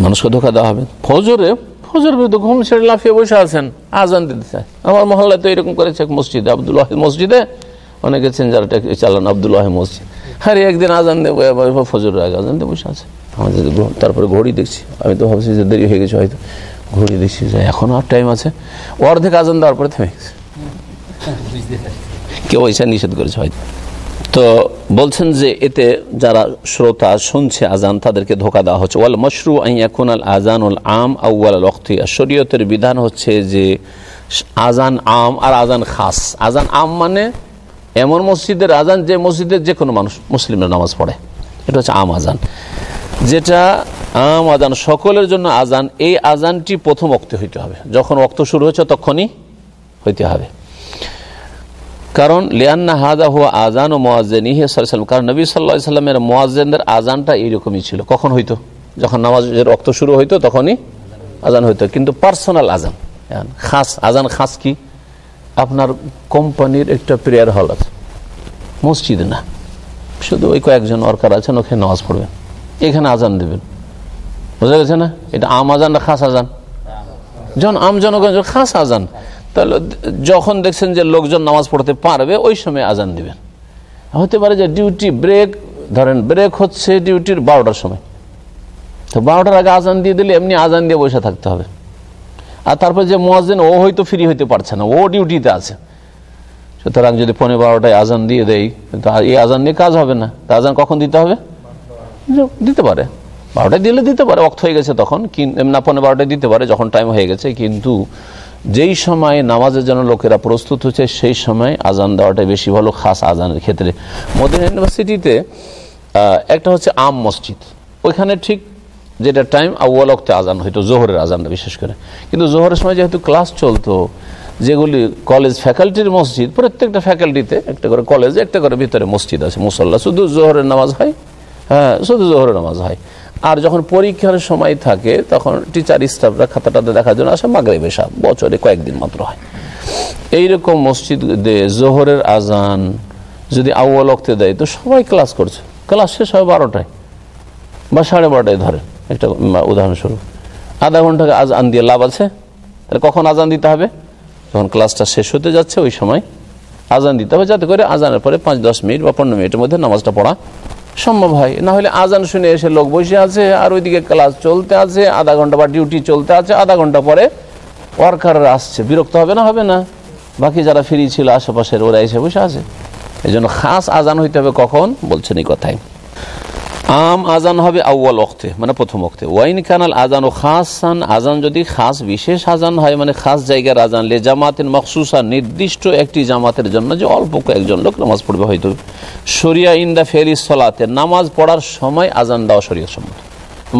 B: মানুষকে ধোকা দেওয়া হবে। ফজরে ফজর তো ঘুম ছেড়ে লাফিয়ে বসে আছেন, আজান দিতে চায়। আমার মহল্লায় তো এরকম করেছে মসজিদে, আব্দুল ওয়াহিদ মসজিদে। অনেকে চেঞ্জারটা চালান, আব্দুল ওয়াহিদ মসজিদ। আরে একদিন আজান দেবো ফজর আগে আজান দিয়ে বসে আছে। আমাদের তারপরে ঘড়ি দেখছি। আমি তো ভাবছি যে দেরি হয়ে গেছে হয়তো। ঘড়ি দেখছি যে এখন আর টাইম আছে। অর্ধেক আজান দেওয়ার পরে থেমে গেছে। কেউ এসে নিষেধ করেছে হয়তো। তো বলছেন যে এতে যারা শ্রোতা শুনছে আজান, তাদেরকে ধোকা দেওয়া হচ্ছে। ওয়াল মশরু আইয়াকুন আল আজানুল আম আউ্য়াল অক্তি শরীয়তের বিধান হচ্ছে যে আজান আম আর আজান খাস। আজান আম মানে এমন মসজিদের আজান যে মসজিদের যে কোনো মানুষ মুসলিমরা নামাজ পড়ে। এটা হচ্ছে আম আজান। যেটা আম আজান, সকলের জন্য আজান, এই আজানটি প্রথম অক্তে হইতে হবে। যখন অক্ত শুরু হচ্ছে তখনই হইতে হবে। কারণ, লিয়ান্না হাদা হুয়া আজান ও মোয়াজেন ইহাম কারণ, নবী সাল্লা সাল্লামের মোয়াজেনদের আজানটা এইরকমই ছিল। কখন হইতো? যখন নামাজের রক্ত শুরু হইতো, তখনই আজান হইতো। কিন্তু পার্সোনাল আজান খাস আজান খাস কি? আপনার কোম্পানির একটা প্রেয়ার হল আছে। মসজিদ না। শুধু ওই কয়েকজন ওয়ার্কার আছেন, ওখানে নামাজ পড়বেন। এখানে আজান দেবেন। বোঝা গেছে না? এটা আম আজান না খাস আজান যখন আম জনগণ, খাস আজান তাহলে যখন দেখছেন যে লোকজন নামাজ পড়তে পারবে, ওই সময় আজান দিবেন। হতে পারে যে ডিউটি ব্রেক ধরেন ব্রেক হচ্ছে ডিউটির বারোটার সময়। তো বারোটার আগে আজান দিয়ে দিলে এমনি আজান দিয়ে বসে থাকতে হবে। আর তারপর যে মোয়াজেন ও হয়তো ফ্রি হইতে পারছে না, ও ডিউটিতে আছে। সুতরাং যদি পনেরো বারোটায় আজান দিয়ে দেয় তো এই আজান নিয়ে কাজ হবে না। তা আজান কখন দিতে হবে? দিতে পারে। বারোটায় দিলে দিতে পারে অক্ত হয়ে গেছে তখন না পনেরো বারোটায় দিতে পারে, যখন টাইম হয়ে গেছে, কিন্তু যেই সময় নামাজের জন্য লোকেরা প্রস্তুত হচ্ছে, সেই সময় আজান দেওয়াটাই বেশি ভালো, খাস আজানের ক্ষেত্রে। মদিনা ইউনিভার্সিটিতে একটা হচ্ছে আম মসজিদ। ওইখানে ঠিক যেটা টাইম আউ্য়াল অক্তে আজান হইতো, জোহরের আজানটা বিশেষ করে। কিন্তু জোহরের সময় যেহেতু ক্লাস চলতো, যেগুলি কলেজ ফ্যাকাল্টির মসজিদ, প্রত্যেকটা ফ্যাকাল্টিতে একটা করে কলেজে একটা করে ভিতরে মসজিদ আছে, মুসল্লা। শুধু জোহরের নামাজ হয় হ্যাঁ শুধু জোহরের নামাজ হয়। আর যখন পরীক্ষার সময় থাকে, তখন টিচার স্টাফরা খাতাটাতে দেখার জন্য আসে মাগরে বেশা বছরে কয়েকদিন মাত্র হয়। এইরকম মসজিদে জোহরের আজান যদি আউ্য়াল অক্তে দেয়, তো সবাই ক্লাস করছে। ক্লাস শেষ হয় বারোটায় বা সাড়ে বারোটায় ধরেন, একটা উদাহরণস্বরূপ। আধা ঘণ্টা আজান দিয়ে লাভ আছে, তাহলে কখন আজান দিতে হবে? যখন ক্লাসটা শেষ হতে যাচ্ছে, ওই সময় আজান দিতে হবে, যাতে করে আজানের পরে পাঁচ দশ মিনিট বা পনেরো মিনিটের মধ্যে নামাজটা পড়া সম্ভব হয়। না হলে আজান শুনে এসে লোক বসে আছে, আর ওইদিকে ক্লাস চলতে আছে, আধা ঘণ্টা বা ডিউটি চলতে আছে, আধা ঘণ্টা পরে ওয়ার্কার আসছে। বিরক্ত হবে না হবে না। বাকি যারা ফ্রি ছিল আশেপাশের ওরা এসে বসে আছে। এই জন্য খাস আজান হইতে হবে কখন? বলছেন এই কথাই। আম আজান হবে আউ্য়াল অক্তে মানে প্রথম অক্তে ওয়াইন কানাল আজান ও খাসান, আজান যদি খাস, বিশেষ আজান হয় মানে খাস জায়গার আজান, লে জামাতের মখসুসা নির্দিষ্ট একটি জামাতের জন্য যে অল্প কয়েকজন লোক নামাজ পড়বে হয়তো। শরিয়া ইন্দা ফেরি সলাতে, নামাজ পড়ার সময় আজান দেওয়া শরিয়া সম্মত।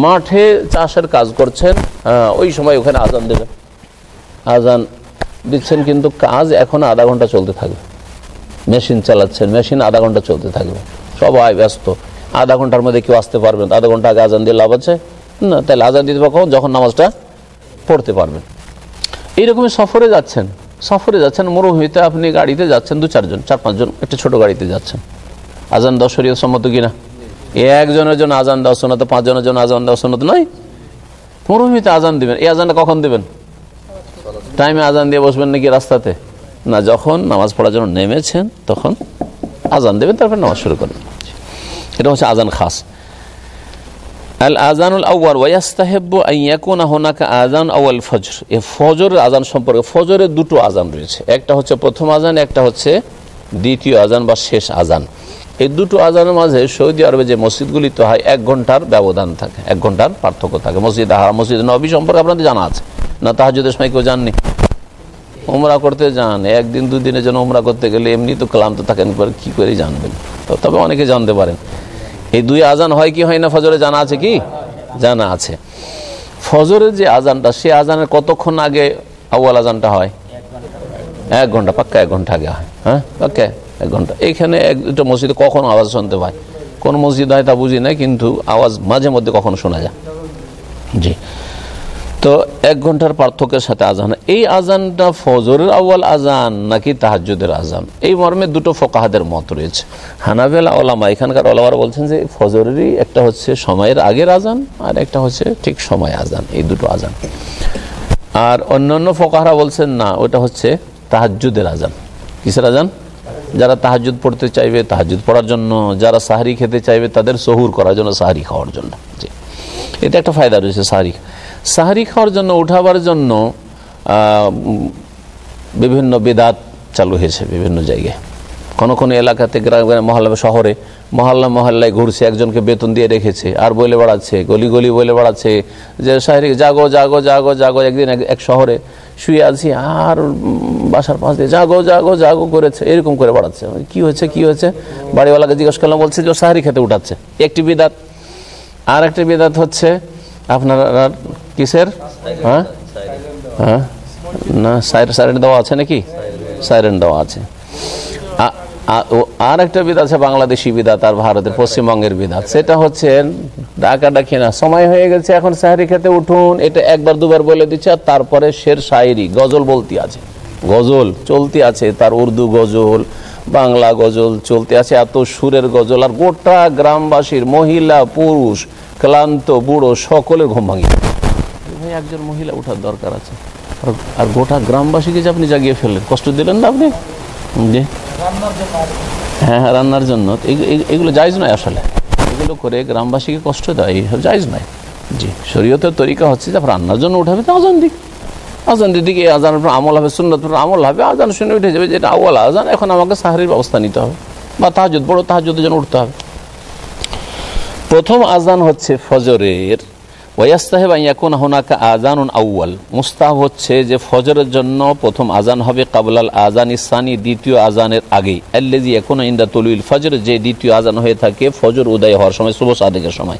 B: মাঠে চাষের কাজ করছেন ওই সময় ওখানে আজান দেবেন। আজান দিচ্ছেন কিন্তু কাজ এখন আধা ঘণ্টা চলতে থাকবে। মেশিন চালাচ্ছেন, মেশিন আধা ঘণ্টা চলতে থাকবে। সবাই ব্যস্ত। আধা ঘণ্টার মধ্যে কেউ আসতে পারবেন আধা ঘণ্টা আগে আজান দিয়ে লাভ আছে। না, তাহলে আজান দিতে কখন যখন নামাজটা পড়তে পারবেন এইরকমই সফরে যাচ্ছেন। সফরে যাচ্ছেন, মরুভূমিতে আপনি গাড়িতে যাচ্ছেন, দু, চারজন, চার, পাঁচজন, একটা ছোট গাড়িতে যাচ্ছেন। আজান দেওয়া শরীয় সম্মত কিনা? একজনের জন্য আজান দেওয়া শোনাত পাঁচজনের জন্য আজান দেওয়া শোনাত নয়। মরুভূমিতে আজান দিবেন। এই আজানটা কখন দিবেন? টাইমে আজান দিয়ে বসবেন নাকি রাস্তাতে? না, যখন নামাজ পড়ার জন্য নেমেছেন, তখন আজান দেবেন, তারপর নামাজ শুরু করবেন। এটা হচ্ছে আজান খাস। আল আজানুল আউয়াল ওয়াস্তাহেব্বু আইয়াকুনা হুনাকা আজান আউয়াল ফজর। এই ফজরের আজান সম্পর্কে, ফজরের দুটো আজান রয়েছে। একটা হচ্ছে প্রথম আজান, একটা হচ্ছে দ্বিতীয় আজান বা শেষ আজান। এই দুটো আজানের মাঝে সৌদি আরবে যে মসজিদগুলিতে হয় এক ঘণ্টার ব্যবধান থাকে, এক ঘণ্টার পার্থক্য থাকে। মসজিদ আহারা মসজিদ নবী সম্পর্কে আপনাদের জানা আছে। না তাহাজুদের সময় কেউ জাননি উমরা করতে যান, একদিন দুদিনের জন্য উমরা করতে গেলে এমনি তো ক্লান্ত থাকেন কি করে জানবেন? তো তবে অনেকে জানতে পারেন। এই দুই আজান হয় কি, হয় না? ফজরে জানা আছে কি? জানা আছে। ফজরের যে আজানটা, সে আজানের কতক্ষণ আগে আউয়াল আজানটা হয়? এক ঘণ্টা, পাক্কা এক ঘণ্টা আগে হয়। হ্যাঁ? পাক্কা এক ঘণ্টা। এখানে এক, দুটো মসজিদে কখন আওয়াজ শুনতে পায়। কোন মসজিদ হয় তা বুঝি না, কিন্তু আওয়াজ মাঝে মধ্যে কখনো শোনা যায়। জি। তো এক ঘণ্টার পার্থক্যের সাথে আজান। এই আজানটা ফজরের আউ্য়াল আজান নাকি তাহাজুদের আজান? এই মর্মে দুটো ফোকাহাদের মত রয়েছে। হানাবেলা ওলামা, এখানকার ওলামারা বলছেন যে ফজরেরই একটা হচ্ছে সময়ের আগের আজান আর একটা হচ্ছে ঠিক সময় আজান, এই দুটো আজান। আর অন্যান্য ফোকাহারা বলছেন না, ওটা হচ্ছে তাহাজুদের আজান। কিসের আজান? যারা তাহাজুদ পড়তে চাইবে তাহাজুদ পড়ার জন্য, যারা সাহারি খেতে চাইবে তাদের সহুর করার জন্য, সাহারি খাওয়ার জন্য। এটা একটা ফায়দা রয়েছে সাহারি। সাহারি খাওয়ার জন্য, উঠাবার জন্য বিভিন্ন বেদাত চালু হয়েছে বিভিন্ন জায়গায়। কোনো কোনো এলাকাতে, গ্রামে মহল্লা শহরে মহল্লা মহল্লায় ঘুরছে, একজনকে বেতন দিয়ে রেখেছে, আর বলে বেড়াচ্ছে, গলি গলি বলে বেড়াচ্ছে, যে শাহরি জাগো জাগো জাগো জাগো, একদিন এক শহরে শুয়ে আছি, আর বাসার পাশ দিয়ে, জাগো জাগো জাগো, করেছে, এরকম করে বেড়াচ্ছে। কি হয়েছে কি হয়েছে? বাড়িওয়ালাকে জিজ্ঞেস করলাম, বলছে যে সাহারি খেতে উঠাচ্ছে। একটি বিদাত আর একটি বিদাত হচ্ছে আপনার কিসের? হ্যাঁ? হ্যাঁ? না সাইরেন দেওয়া আছে নাকি? সাইরেন দেওয়া আছে। আর একটা বিদ আছে বাংলাদেশি বিদাত আর ভারতের পশ্চিমবঙ্গের বিদাত সেটা হচ্ছে ডাকা ডাকি না। সময় হয়ে গেছে, এখন সাহারি খেতে উঠুন। এটা একবার, দুবার বলে দিচ্ছে, আর তারপরে শের শায়রি গজল বলতি আছে। গজল চলতি আছে, তার উর্দু গজল বাংলা গজল চলতে আছে, এত সুরের গজল। আর গোটা গ্রামবাসীর মহিলা, পুরুষ, ক্লান্ত, বুড়ো সকলের ঘুম ভাঙিয়ে ভাই একজন মহিলা উঠার দরকার আছে। আর গোটা গ্রামবাসীকে যে আপনি জাগিয়ে ফেললেন, কষ্ট দিলেন না আপনি? জি হ্যাঁ হ্যাঁ রান্নার জন্য। এগুলো জায়জ নয় আসলে। এগুলো করে গ্রামবাসীকে কষ্ট দেয় এইসব জায়জ নয়। জি, শরীয়তের তরিকা হচ্ছে যে, রান্নার জন্য উঠাবে তো আজান দিক আজান দিকে আজানের পর আমল হবে সুন্নত আমল হবে, আজান শুনে উঠে যাবে যেটা আওয়াল আজান, এখন আমাকে সাহারির ব্যবস্থা নিতে হবে বা তাহাজুদ বড় তাহাজুদের জন্য উঠতে হবে। প্রথম আজান হচ্ছে ফজরের। ওয়াস্তাহেব ইয়াকুন হোনাকা আজান আউ্য়াল। মুস্তাহ হচ্ছে যে ফজরের জন্য প্রথম আজান হবে কাবলাল আজান ইসানি দ্বিতীয় আজানের আগেই। আল্লেজি এখন ইন্দা তলুইল ফজর, যে দ্বিতীয় আজান হয়ে থাকে ফজর উদয় হওয়ার সময়, শুভ সাদেকের সময়।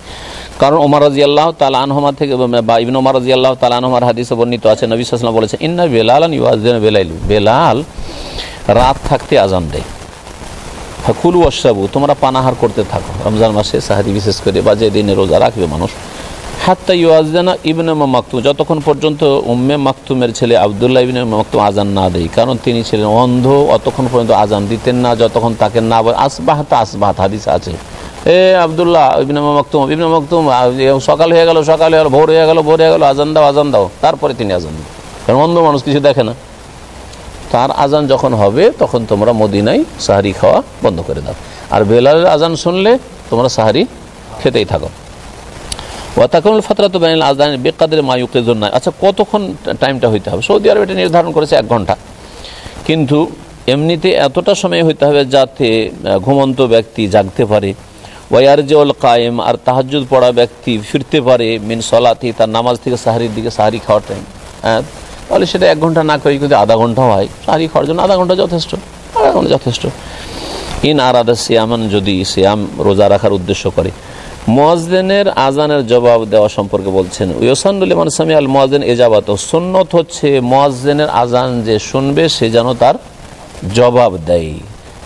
B: কারণ ওমর রাজি আল্লাহ তালা আনহমা থেকে বা ইবিন ওমর রাজি আল্লাহ তালা আনহমার হাদিসে বর্ণিত আছে, নবী সাল্লাম বলেছে ইন্না বেলাল ইউআজদিন বেলাইল বেলাল রাত থাকতে আজান দেয়। ফাকুল ওয়াসাবু তোমরা পানাহার করতে থাকো। রমজান মাসে সাহারি বিশেষ করে বা যে দিনে রোজা রাখবে মানুষ। হাত্তা ইউআজানা ইবনে মাকতুম, যতক্ষণ পর্যন্ত উম্মে মাকতুমের ছেলে আবদুল্লাহ ইবনে মাকতুম আজান না দেয়, কারণ তিনি ছিলেন অন্ধ, অতক্ষণ পর্যন্ত আজান দিতেন না, যতক্ষণ তাকে না আসবাহাতা আসবাহাত হাদিস আছে। এ আবদুল্লাহ, ইবনে মাকতুম ইবনে মাকতুম সকাল হয়ে গেল, সকাল হয়ে গেল, ভোর হয়ে গেল, ভোর হয়ে গেল, আজান দাও আজান দাও, তারপরে তিনি আজান দেন। কারণ অন্ধ মানুষ কিছু দেখে না। তার আজান যখন হবে, তখন তোমরা মদিনায় সাহারি খাওয়া বন্ধ করে দাও। আর বেলালের আজান শুনলে তোমরা সাহারি খেতেই থাকো। ওয়াতাকুল ফাতরাত বাইনাল আজান বেকাদের মায়ুকের জন্য আচ্ছা কতক্ষণ টাইমটা হইতে হবে? সৌদি আরব এটা নির্ধারণ করেছে এক ঘণ্টা। কিন্তু এমনিতে এতটা সময় হইতে হবে যাতে ঘুমন্ত ব্যক্তি জাগতে পারে। ওয়ারজল কায়েম আর তাহাজুদ পড়া ব্যক্তি ফিরতে পারে মিন সলাতি, তার নামাজ থেকে সাহারির দিকে সাহারি খাওয়ার টাইম হ্যাঁ? তাহলে সেটা এক ঘণ্টা না করে কিন্তু আধা ঘণ্টা হয়। সাহারি খাওয়ার জন্য আধা ঘণ্টা যথেষ্ট। আধা ঘণ্টা যথেষ্ট। ইন আর আদা সিয়ামান, যদি সিয়াম রোজা রাখার উদ্দেশ্য করে। মোয়াজদের আজানের জবাব দেওয়া সম্পর্কে বলছেন ইয়সানুলিমান সামি আল মোয়াজেন এজাবাত সুন্নত হচ্ছে মোয়াজেনের আজান যে শুনবে, সে যেন তার জবাব দেয়।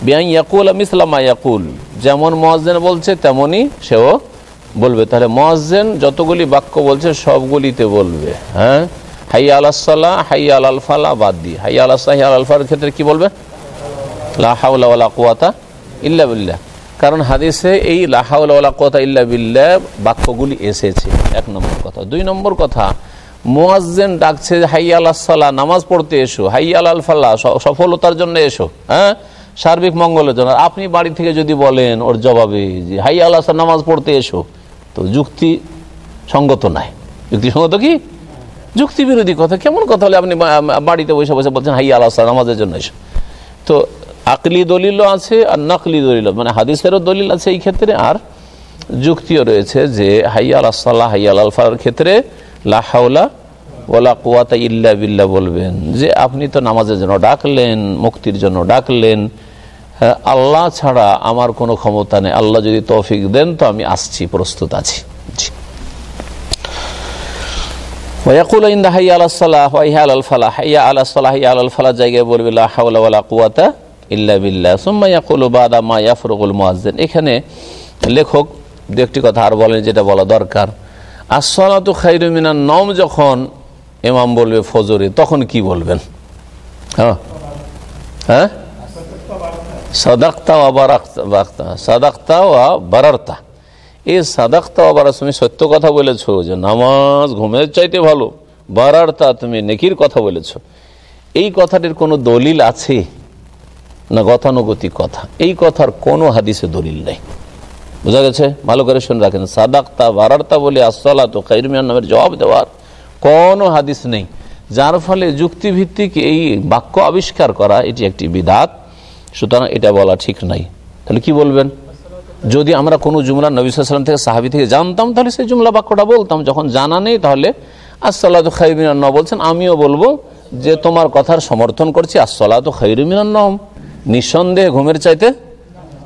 B: ইয়াকুল যেমন মহাজেন বলছে, তেমনই সেও বলবে। তাহলে মহাজেন যতগুলি বাক্য বলছে, সবগুলিতে বলবে হ্যাঁ? হাইয়া আলাহ হাইয়া আল ফালা, বাদ দি হাইয়া আলাহ হাইয়া আল ফার ক্ষেত্রে কি বলবে? লাহাউলা কুয়াতা ইল্লা বিল্লাহ। কারণ হাদিসে এই লাহাউলা কুয়াতা ইল্লা বিল্লাহ বাক্যগুলি এসেছে। এক নম্বর কথা। দুই নম্বর কথা, মোয়াজ্জেন ডাকছে, হাইয়া আল্লাহ নামাজ পড়তে এসো। হাইয়া আল ফাল্লাহ সফলতার জন্য এসো হ্যাঁ? সার্বিক মঙ্গলের জন্য। আপনি বাড়ি থেকে যদি বলেন ওর জবাবে যে, হাই আল্লাহ নামাজ পড়তে এসো। তো যুক্তি সঙ্গত নাই যুক্তিসঙ্গত কি? যুক্তি বিরোধী কথা। কেমন কথা হলে আপনি বাড়িতে বসে বসে বলছেন, হাই আল্লাহ নামাজের জন্য এসো। তো আকলি দলিলও আছে আর নকলি দলিল মানে হাদিসেরও দলিল আছে এই ক্ষেত্রে। আর যুক্তিও রয়েছে যে হাইয়া আল্লাহ হাইয়া আল ফার ক্ষেত্রে লাহাউলা ওলা কুয়াতা ইল্লা বিল্লা বলবেন। যে আপনি তো নামাজের জন্য ডাকলেন, মুক্তির জন্য ডাকলেন আল্লাহ ছাড়া আমার কোনো ক্ষমতা নেই। আল্লাহ যদি তৌফিক দেন তো আমি আসছি, প্রস্তুত আছি। ওয়াইহা আল জায়গায় ওয়ালা ইল্লা এখানে লেখক দু একটি কথা আর বলেন যেটা বলা দরকার। মিনান নম যখন ইমাম বলবে ফজরে, তখন কি বলবেন? হ্যাঁ। হ্যাঁ? সাদাক্তা ওয়া বারাক্তা সাদাক্তা ওয়া বারারতা এই সাদাক্তা ওয়া তুমি সত্য কথা বলেছ যে নামাজ ঘুমের চাইতে ভালো। বারার্তা তুমি নেকির কথা বলেছ। এই কথাটির কোনো দলিল আছে? না গতানুগতিক কথা? এই কথার কোনো হাদিসে দলিল নেই। বোঝা গেছে? ভালো করে শুনে রাখেন। সাদাক্তা, বারার্তা বলে আসলা তো খাইরমিয়ান নামের জবাব দেওয়ার কোনো হাদিস নেই। যার ফলে যুক্তিভিত্তিক এই বাক্য আবিষ্কার করা এটি একটি বিদাত সুতরাং এটা বলা ঠিক নাই। তাহলে কি বলবেন? যদি আমরা কোনো জুমলা নবী থেকে সাহাবি থেকে জানতাম, তাহলে সেই জুমলা বাক্যটা বলতাম। যখন জানা নেই, তাহলে আসসালাত খাইরমিনান বলছেন, আমিও বলব যে তোমার কথার সমর্থন করছি আসসালাত খাইরমিনান নম নিঃসন্দেহে ঘুমের চাইতে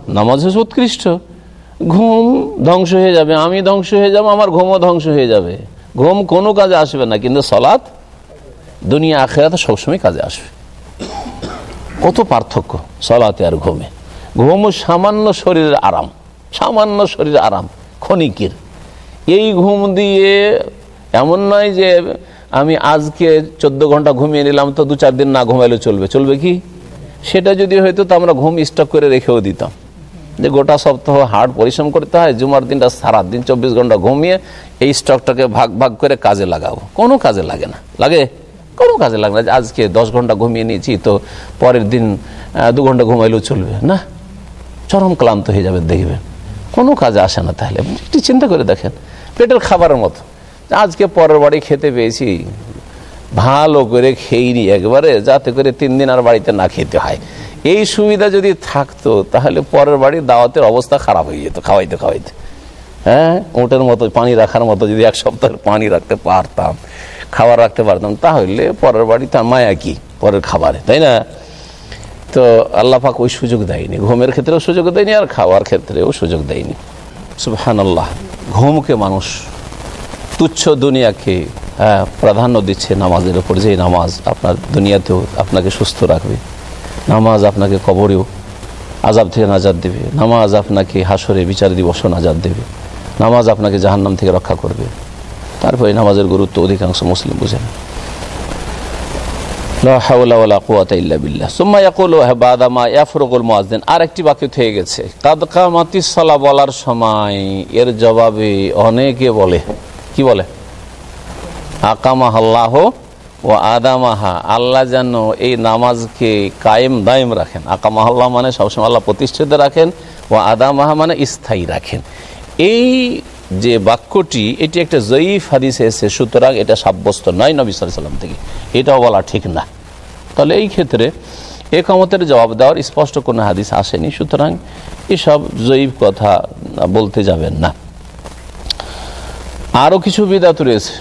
B: নামাজ হচ্ছে উৎকৃষ্ট। ঘুম ধ্বংস হয়ে যাবে, আমি ধ্বংস হয়ে যাব, আমার ঘুমও ধ্বংস হয়ে যাবে। ঘুম কোনো কাজে আসবে না, কিন্তু সলাৎ দুনিয়া আখেরাতে সবসময় কাজে আসবে। কত পার্থক্য? সলাতে আর ঘুমে। ঘুম সামান্য শরীরের আরাম, সামান্য শরীর আরাম, ক্ষণিকের। এই ঘুম দিয়ে এমন নয় যে আমি আজকে চোদ্দ ঘণ্টা ঘুমিয়ে নিলাম তো দু চার দিন না ঘুমাইলে চলবে। চলবে কি? সেটা যদি হয়তো তো আমরা ঘুম স্টক করে রেখেও দিতাম। যে গোটা সপ্তাহ হার্ড পরিশ্রম করতে হয়, জুমার দিনটা সারা দিন চব্বিশ ঘণ্টা ঘুমিয়ে এই স্টকটাকে ভাগ ভাগ করে কাজে লাগাবো। কোনো কাজে লাগে না। লাগে? কোনো কাজে লাগে না। আজকে দশ ঘণ্টা ঘুমিয়ে নিয়েছি, তো পরের দিন দু ঘণ্টা ঘুমাইলেও চলবে। না, চরম ক্লান্ত হয়ে যাবে, দেখবেন। কোনো কাজে আসে না তাহলে। একটু চিন্তা করে দেখেন। পেটের খাবারের মতো। আজকে পরের বাড়ি খেতে পেয়েছি। ভালো করে খেয়েনি একবারে, যাতে করে তিন দিন আর বাড়িতে না খেতে হয়। এই সুবিধা যদি থাকতো, তাহলে পরের বাড়ির দাওয়াতের অবস্থা খারাপ হয়ে যেত, খাওয়াইতে খাওয়াইতে। হ্যাঁ ওটের মতো পানি রাখার মতো যদি এক সপ্তাহ পানি রাখতে পারতাম। খাবার রাখতে পারতাম তাহলে পরের বাড়িতে মায়া কি? পরের খাবারে তাই না? তো আল্লাহ পাক ওই সুযোগ দেয়নি। ঘুমের ক্ষেত্রেও সুযোগ দেয়নি আর খাওয়ার ক্ষেত্রেও সুযোগ দেয়নি। সুবহান আল্লাহ ঘুমকে মানুষ তুচ্ছ দুনিয়াকে হ্যাঁ, প্রাধান্য দিচ্ছে নামাজের ওপর যে নামাজ আপনার দুনিয়াতেও আপনাকে সুস্থ রাখবে। নামাজ আপনাকে কবরেও আজাব থেকে নাজাদ দেবে। নামাজ আপনাকে হাসরে বিচার দিবসও নাজাদ দেবে। নামাজ আপনাকে জাহান্নাম থেকে রক্ষা করবে। তারপরে নামাজের গুরুত্ব অধিকাংশ মুসলিম বুঝে না। আরেকটি বাক্য থেকে গেছে, কাদ কামাতিস সালা বলার সময় এর জবাবে অনেকে বলে, কি বলে? আকামাহ আল্লাহ ও আদামাহা। আল্লাহ যেন এই নামাজকে কায়েম দায়েম রাখেন। আকামাহ আল্লাহ মানে সবসময় আল্লাহ প্রতিষ্ঠিত রাখেন ও আদামাহা মানে স্থায়ী রাখেন। এই যে বাক্যটি, এটি একটা জয়ীফ হাদিসে এসে সুতরাং এটা সাব্যস্ত নয় নবী সাল্লাম থেকে। এটাও বলা ঠিক না। তাহলে এই ক্ষেত্রে একামতের জবাব দেওয়ার স্পষ্ট কোনো হাদিস আসেনি, সুতরাং এসব জয়ীফ কথা বলতে যাবেন না। আরও কিছু বিদাত রয়েছে।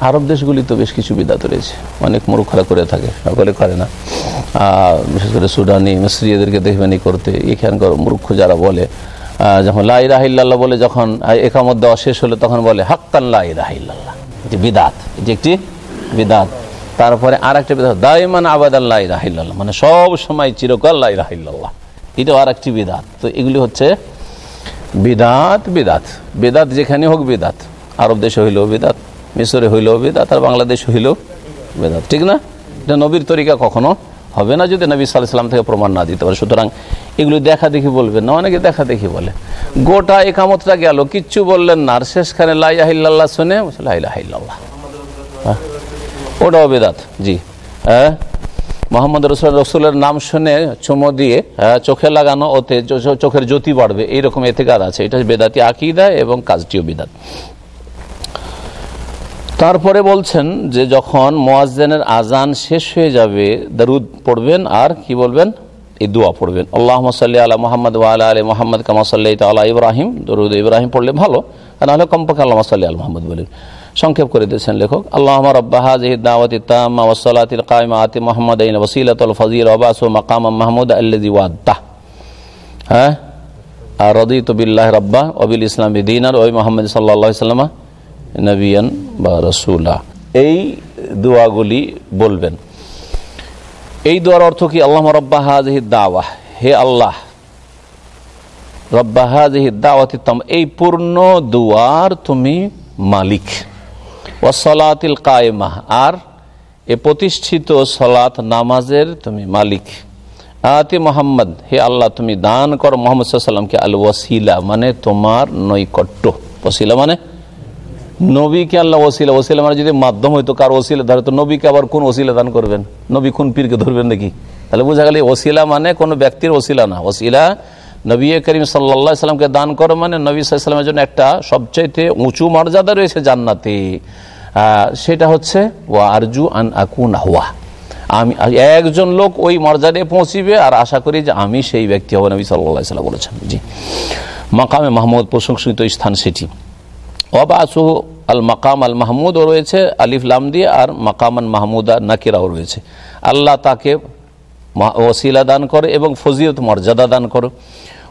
B: আরব দেশগুলি তো বেশ কিছু বিদাত রয়েছে। অনেক মূর্খরা করে থাকে, সকলে করে না। বিশেষ করে সুডানি মিস্ত্রি এদেরকে দেখবেনি করতে। এখানকার মূর্খ যারা বলে যখন লাই রাহিল্লাহ বলে যখন আহ, একামত দেওয়া শেষ হলে তখন বলে হাক্কান লাই রাহিল্লাহ এটি বিদাত। এটি একটি বিদাত। তারপরে আর একটা বিদাত দায়মান আবাদ আল্লাহ রাহিল্লাহ মানে সব সময় চিরকাল লাই রাহিল্লাহ এটাও আর একটি বিদাত। তো এগুলি হচ্ছে বিদাত বিদাত। বেদাত যেখানে হোক বেদাত। আরব দেশে হইলেও বেদাত মিশরে হইলেও বেদাত আর বাংলাদেশ হইলেও বেদাত। ঠিক না? এটা নবীর তরিকা কখনো হবে না যদি নবী সাল্লাম থেকে প্রমাণ না দিতে পারে। সুতরাং এগুলি দেখা দেখি বলবেন না অনেকে দেখা দেখি বলে। গোটা একামতটা গেল কিচ্ছু বললেন না আর শেষখানে লাইল্লাহ শুনে লাইল্লাহ ওটাও বেদাত জি। হ্যাঁ? মোহাম্মদ রসুল রসুলের নাম শুনে চুমো দিয়ে হ্যাঁ, চোখে লাগানো ওতে চোখের জ্যোতি বাড়বে এইরকম এতেকার আছে। এটা বেদাতি আকিদা এবং কাজটিও বিদাত। তারপরে বলছেন যে যখন মোয়াজ্জেনের আজান শেষ হয়ে যাবে, দারুদ পড়বেন আর কি বলবেন? এই দোয়া পড়বেন। আল্লাহ সাল্লি আলা মোহাম্মদ ওয়ালা আলী মোহাম্মদ কামা সাল্লাহ তালা ইব্রাহিম। দরুদ ইব্রাহিম পড়লে ভালো, আর নাহলে কমপক্ষে আল্লাহ সাল্লি আল মোহাম্মদ বলেন সংক্ষেপ করে দিয়েছেন লেখক আল্লাহ রব্বাহা জহিদ দাওয়াতি তাম্মা ওয়াসালাতিল কায়মা আতি মোহাম্মদ আইন ওসিলাতুল ফজিল ওবাসু মাকাম মাহমুদ আল্লাজি ওয়াদ্দাহ হ্যাঁ? আর রদিত বিল্লাহ রব্বা অবিল ইসলাম দিন আর ওই মোহাম্মদ সাল্লাহ সাল্লামা নবিয়ান বা রসুলা। এই দোয়াগুলি বলবেন। এই দোয়ার অর্থ কি? আল্লাহ রব্বা হাজহি দাওয়াহ হে আল্লাহ, রব্বা হাজহি দাওয়াতিত্তম এই পূর্ণ দুয়ার তুমি মালিক। ওয়াসলাতিল কায়েমাহ আর এ প্রতিষ্ঠিত সলাত নামাজের তুমি মালিক। আতি মোহাম্মদ, হে আল্লাহ, তুমি দান করো মোহাম্মদ সাল্লামকে আল ওয়াসিলা মানে তোমার নৈকট্য। ওসিলা মানে নবীকে আল্লাহ ওসিলা ওসিলা মানে যদি মাধ্যম হইতো কার ওসিলা? ধরে তো নবীকে আবার কোন ওসিলা দান করবেন? নবী কোন পীরকে ধরবেন নাকি? তাহলে বোঝা গেল ওসিলা মানে কোনো ব্যক্তির ওসিলা না। ওসিলা নবী করিম সাল্লা সাল্লামকে দান করো মানে নবী সাল্লামের জন্য একটা সবচাইতে উঁচু মর্যাদা রয়েছে জান্নাতে। সেটা হচ্ছে, ওয়া আরজু আন আকুন হুয়া। আমি, একজন লোক ওই মর্যাদায় পৌঁছিবে আর আশা করি যে আমি সেই ব্যক্তি হব, নবী সাল্লাহ সাল্লাম বলেছেন। জি। মাকামে মাহমুদ প্রশংসিত স্থান সেটি। অবাসু আল মাকাম আল মাহমুদও রয়েছে, আলিফ, লাম দিয়ে, আর মাকামান মাহমুদা নাকিরাও রয়েছে। আল্লাহ তাকে ওসিলা দান করে এবং ফজিলত, মর্যাদা দান করো।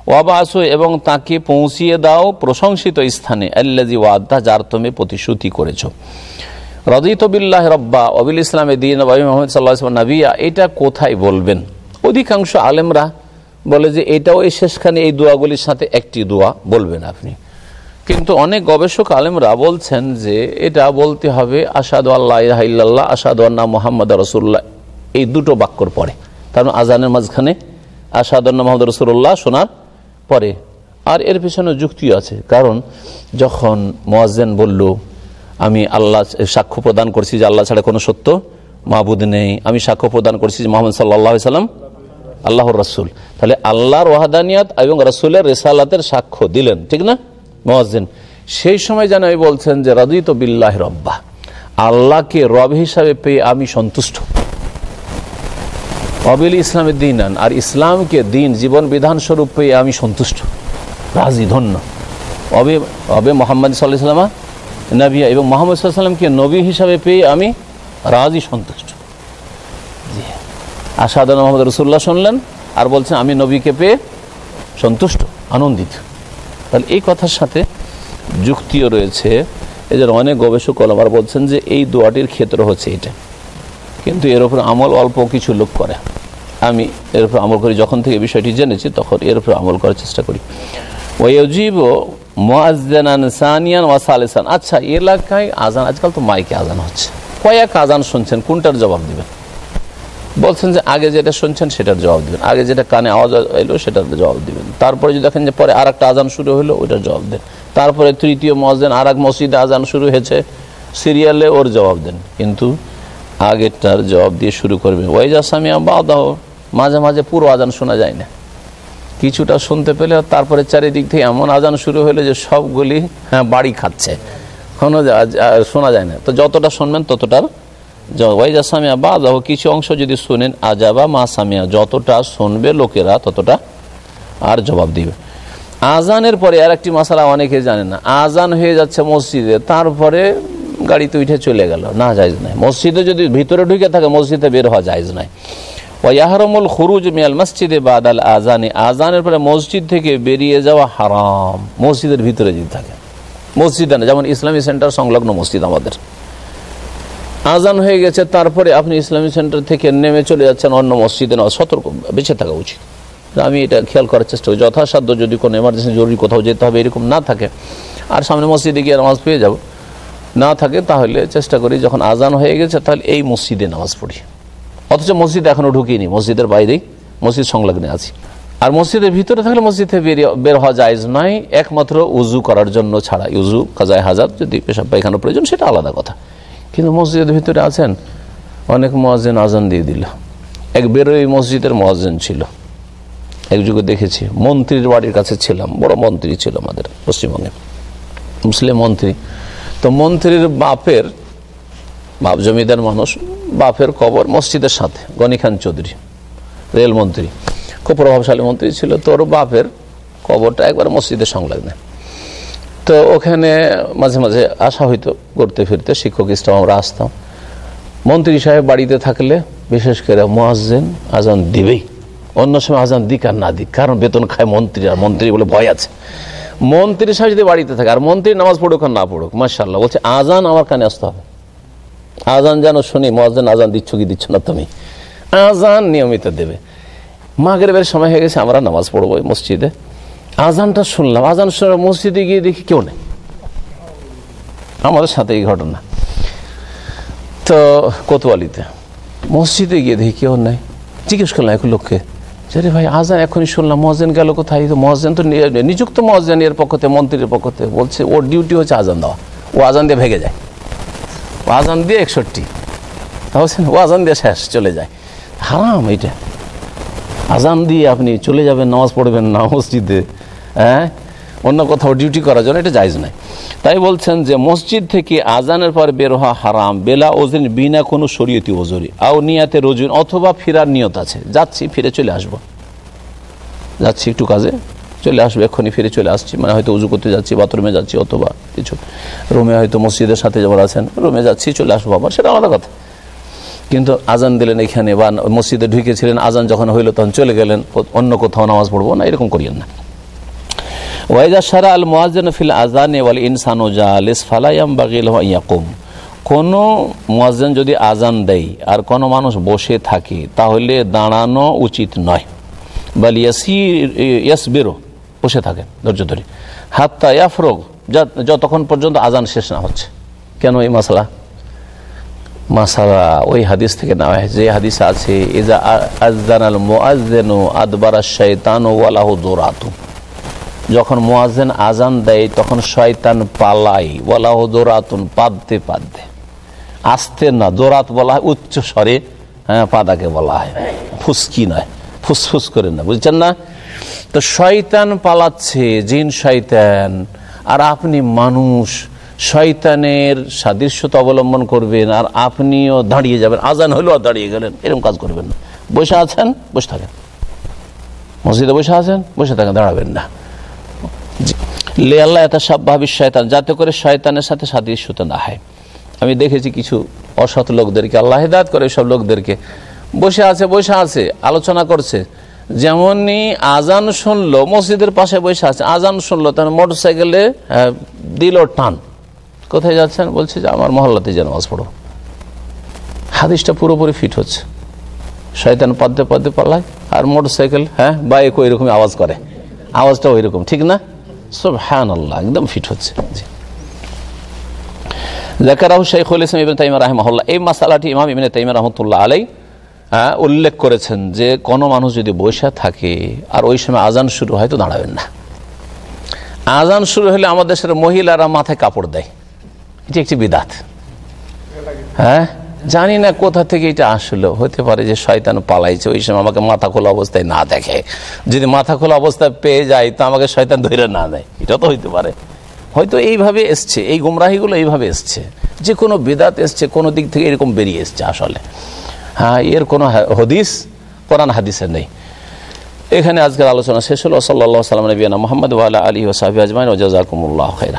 B: ওয়াবাসু এবং তাকে পৌঁছিয়ে দাও প্রশংসিত স্থানে আল্লাজি ওয়াদ্দা যার তুমি প্রতিশ্রুতি করেছ। রদিত বিল্লাহ রব্বা, অবিল ইসলামে দিন নবী মোহাম্মদ সাল্লাহ নবিয়া, এটা কোথায় বলবেন? অধিকাংশ আলেমরা বলে যে এটাও এই শেষখানে এই দোয়াগুলির সাথে একটি দোয়া বলবেন আপনি। কিন্তু অনেক গবেষক আলেমরা বলছেন যে এটা বলতে হবে আসাদ আল্লাহ ইল্লাল্লাহ আসাদ আন্না মোহাম্মদ রসুল্লাহ এই দুটো বাক্যর পরে। কারণ আজানের মাঝখানে আসাদ মোহাম্মদ রসুল্লাহ শোনার পরে। আর এর পিছনে যুক্তিও আছে। কারণ যখন মোয়াজ্জেন বলল, আমি আল্লাহ সাক্ষ্য প্রদান করছি যে আল্লাহ ছাড়া কোনো সত্য মাহবুদ নেই। আমি সাক্ষ্য প্রদান করছি যে মোহাম্মদ সাল্লাহ সাল্লাম আল্লাহর রসুল। তাহলে আল্লাহর ওয়াহাদানিয়াত এবং রসুলের রেসালাতের সাক্ষ্য দিলেন, ঠিক না? মোয়াজ্জেন, সেই সময় যেন বলছেন যে, রাদিত বিল্লাহ রব্বা আল্লাহকে রব হিসাবে পেয়ে আমি সন্তুষ্ট। অবিল ইসলামের দিন আন, আর ইসলামকে দিন, জীবন বিধান স্বরূপ পেয়ে আমি সন্তুষ্ট। রাজি, ধন্য। অবে অবে মোহাম্মদ সাল্লাহ সাল্লামা নবিয়া এবং মোহাম্মদ সাল্লামকে নবী হিসাবে পেয়ে আমি রাজি, সন্তুষ্ট। জি। আসাদ মোহাম্মদ রসুল্লাহ শুনলেন, আর বলছেন, আমি নবীকে পেয়ে সন্তুষ্ট, আনন্দিত। তাহলে এই কথার সাথে যুক্তিও রয়েছে। এদের অনেক গবেষক কলমার বলছেন যে এই দোয়াটির ক্ষেত্র হচ্ছে এটা। কিন্তু এর উপর আমল অল্প কিছু লোক করে। আমি এর উপর আমল করি যখন থেকে বিষয়টি জেনেছি, তখন এর উপর আমল করার চেষ্টা করি। ওয়জিব মোয়াজান সানিয়ান ওয়াসালেসান আচ্ছা এলাকায় আজান, আজকাল তো মাইকে আজান হচ্ছে। কয়েক আজান শুনছেন, কোনটার জবাব দিবেন? বলছেন যে আগে যেটা শুনছেন সেটার জবাব দিবেন। আগে যেটা কানে আওয়াজ এলো সেটার জবাব দিবেন। তারপরে যদি দেখেন যে পরে আর একটা আজান শুরু হলো, ওইটার জবাব দেন। তারপরে তৃতীয় মসজিদ আর এক মসজিদে আজান শুরু হয়েছে, সিরিয়ালে ওর জবাব দেন। কিন্তু আগেরটার জবাব দিয়ে শুরু করবে। ওয়াইজা সামিয়া বাদাহ, মাঝে মাঝে পুরো আজান শোনা যায় না। কিছুটা শুনতে পেলে তারপরে চারিদিক থেকে এমন আজান শুরু হলো যে সবগুলি হ্যাঁ বাড়ি খাচ্ছে। কোনো শোনা যায় না। তো যতটা শুনবেন ততটার ওয়াইজা সামিয়া বাদাহ কিছু অংশ যদি শুনেন, আজাবা মা সামিয়া, যতটা শুনবে লোকেরা ততটা আর জবাব দিবে। আজানের পরে আর একটি মশালা অনেকে জানে না। আজান হয়ে যাচ্ছে মসজিদে, তারপরে গাড়িতে উঠে চলে গেল। না যাইজ নাই। মসজিদে যদি ভিতরে ঢুকে থাকে, মসজিদে বের হওয়া যাইজ নাই। ওয়াহরমুল খুরুজ মিয়াল মসজিদে বাদাল আজানে, আজানের পরে মসজিদ থেকে বেরিয়ে যাওয়া হারাম। মসজিদের ভিতরে যদি থাকে। মসজিদে না, যেমন ইসলামী সেন্টার সংলগ্ন মসজিদ আমাদের। আজান হয়ে গেছে, তারপরে আপনি ইসলামী সেন্টার থেকে নেমে চলে যাচ্ছেন অন্য মসজিদে না সতর্ক, বেঁচে থাকা উচিত। আমি এটা খেয়াল করার চেষ্টা করি। যথাসাধ্য যদি কোনো এমার্জেন্সি জরুরি কোথাও যেতে হবে, এরকম না থাকে, আর সামনে মসজিদে গিয়ে নামাজ পেয়ে যাব। না থাকে, তাহলে চেষ্টা করি যখন আজান হয়ে গেছে, তাহলে এই মসজিদে নামাজ পড়ি। অথচ মসজিদ এখনও ঢুকিনি, মসজিদের বাইরেই মসজিদ সংলগ্নে আছি। আর মসজিদের ভিতরে থাকলে মসজিদে বেরিয়ে, বের হওয়া জায়জ নয়। একমাত্র উজু করার জন্য ছাড়া উজু কাজায় হাজার যদি পেশাব পায়খানা প্রয়োজন, সেটা আলাদা কথা। কিন্তু মসজিদের ভিতরে আছেন। অনেক মহাজেন আজান দিয়ে দিল। এক বেরোই মসজিদের মহাজেন ছিল। এক যুগে দেখেছি, মন্ত্রীর বাড়ির কাছে ছিলাম, বড় মন্ত্রী ছিল আমাদের পশ্চিমবঙ্গে মুসলিম মন্ত্রী। তো মন্ত্রীর বাপের, বাপ জমিদার মানুষ, বাপের কবর মসজিদের সাথে, গনি খান চৌধুরী রেলমন্ত্রী খুব প্রভাবশালী মন্ত্রী ছিল। তোর বাপের কবরটা একবার মসজিদের সংলগ্নে। তো ওখানে মাঝে মাঝে আসা হইতো করতে ফিরতে, শিক্ষক ইসলাম, আমরা আসতাম। মন্ত্রী সাহেব বাড়িতে থাকলে, বিশেষ করে মোয়াজ্জেন, আজান দিবেই। অন্য সময় আজান দিক আর না দিক, কারণ বেতন খায় মন্ত্রী, আর মন্ত্রী বলে ভয় আছে। মন্ত্রী সাহেব যদি বাড়িতে থাকে, আর মন্ত্রী নামাজ পড়ুক আর না পড়ুক মার্শাল্লাহ বলছে আজান আমার কানে আসতে হবে। আজান যেন শুনি, মোয়াজ্জেন আজান দিচ্ছ কি দিচ্ছ না তুমি। আজান নিয়মিত দেবে। মাগরেবের সময় হয়ে গেছে, আমরা নামাজ পড়ব মসজিদে। আজানটা শুনলাম। আজান শুনে মসজিদে গিয়ে দেখি কেউ নেই। আমাদের সাথে এই ঘটনা। তো কোতোয়ালিতে মসজিদে গিয়ে দেখি কেউ নেই। জিজ্ঞেস করলাম, এক লোককে? যে ভাই, আজান এখনই শুনলাম। মহাজেন গেল কোথায়? তো মহাজেন তো নিযুক্ত মহাজেন এর পক্ষতে মন্ত্রীর পক্ষতে বলছে, ওর ডিউটি হচ্ছে আজান দেওয়া। ও আজান দিয়ে ভেঙে যায়। ও আজান দিয়ে একষট্টি। তা বলছেন, ও আজান দিয়ে শেষ, চলে যায়। হারাম এটা। আজান দিয়ে আপনি চলে যাবেন, নামাজ পড়বেন না মসজিদে। হ্যাঁ? অন্য কোথাও ডিউটি করার জন্য এটা জায়জ নাই। তাই বলছেন যে মসজিদ থেকে আজানের পর বের হওয়া হারাম, বেলা ওজন বিনা কোনো শরীয়তি ওজরি। আও নিয়াতে রজুন অথবা ফিরার নিয়ত আছে। যাচ্ছি, ফিরে চলে আসব। যাচ্ছি একটু কাজে, চলে আসব, এক্ষুনি ফিরে চলে আসছি। মানে হয়তো উজু করতে যাচ্ছি, বাথরুমে যাচ্ছি অথবা কিছু। রুমে হয়তো মসজিদের সাথে যাবার আছেন, রুমে যাচ্ছি, চলে আসব আবার, সেটা আলাদা কথা। কিন্তু আজান দিলেন এখানে বা মসজিদে ঢুকেছিলেন, আজান যখন হইল তখন চলে গেলেন, অন্য কোথাও নামাজ পড়ব না, এরকম করিয়েন না। ওয়াইজা সারা আল মোয়াজেন ফিল আজানে ওয়াল ইনসানো জালিস ফালাইয়াম বাগিল ইয়াকুম কোন মোয়াজেন যদি আজান দেয় আর কোনো মানুষ বসে থাকে, তাহলে দাঁড়ানো উচিত নয়। বাল ইয়াসি ইয়াস বেরো বসে থাকেন ধৈর্য ধরে। হাত্তা ইয়াফরোগ যতক্ষণ পর্যন্ত আজান শেষ না হচ্ছে। কেন এই মশলা মাসালা ওই হাদিস থেকে হয়েছে, যে হাদিস আছে এজা আজান আল মোয়াজেন আদবারা শৈতান ওয়ালাহ দোরাতু। যখন মোয়াজেন আজান দেয়, তখন শয়তান পালাই। ওয়ালাহ দোরাতুন, পাদতে পাদতে। আসতে না, দোরাত বলা হয়, উচ্চ স্বরে হ্যাঁ পাদাকে বলা হয়। ফুসকি নয়, ফুসফুস করে না, বুঝছেন না? তো শয়তান পালাচ্ছে, জিন শয়তান। আর আপনি মানুষ, শয়তানের সাদৃশ্যতা অবলম্বন করবেন, আর আপনিও দাঁড়িয়ে যাবেন। আজান হলেও দাঁড়িয়ে গেলেন, এরকম কাজ করবেন না। বসে আছেন? বসে থাকেন। মসজিদে বসে আছেন? বসে থাকেন, দাঁড়াবেন না। লে আল্লাহ এত সব ভাবি শয়তান, যাতে করে শয়তানের সাথে সাদৃশ্যতা না হয়। আমি দেখেছি কিছু অসৎ লোকদেরকে, আল্লাহ হেদায়ত করে সব লোকদেরকে। বসে আছে বসে আছে, আলোচনা করছে। যেমনই আজান শুনলো, মসজিদের পাশে বসে আছে, আজান শুনলো তখন মোটর সাইকেলে দিল টান। কোথায় যাচ্ছেন? বলছে যে, আমার মহল্লাতে যে নামাজ পড়ো। হাদিসটা পুরোপুরি ফিট হচ্ছে। শয়তান পাদ্যে পাদ্যে পাল্লায়, আর মোটর সাইকেল হ্যাঁ বাইক ওই রকম আওয়াজ করে। আওয়াজটা ওই রকম, ঠিক না? সব হ্যান একদম ফিট হচ্ছে। জাকারাহু শাইখুল ইসলাম ইবিন তাইমা রাহমাহুল্লাহ এই মাসালাটি ইমাম ইবিন তাইমা রহমতুল্লাহ আলাই হ্যাঁ, উল্লেখ করেছেন যে কোনো মানুষ যদি বৈশা থাকে আর ওই সময় আজান শুরু হয় তো দাঁড়াবেন না। আজান শুরু হলে আমাদের দেশের মহিলারা মাথায় কাপড় দেয়। এটি একটি বিদাত। হ্যাঁ? জানি না কোথা থেকে এটা আসলো। হতে পারে যে শয়তান পালাইছে, ওই সময় আমাকে মাথা খোলা অবস্থায় না দেখে। যদি মাথা খোলা অবস্থায় পেয়ে যায়, তো আমাকে শয়তান ধরে না দেয়। এটা তো হইতে পারে। হয়তো এইভাবে এসছে, এই গুমরাহিগুলো এইভাবে এসছে। যে কোনো বেদাত এসছে, কোনো দিক থেকে এরকম বেরিয়ে এসছে আসলে। হ্যাঁ এর কোনো হদিস, কোরআন হাদিসে নেই। এখানে আজকের আলোচনা শেষ হলো। সাল্লাহ সাল্লাম, নবীনা মোহাম্মদ আলী ওসাহাবি আজমাইন ওজাকুমুল্লাহ খেরা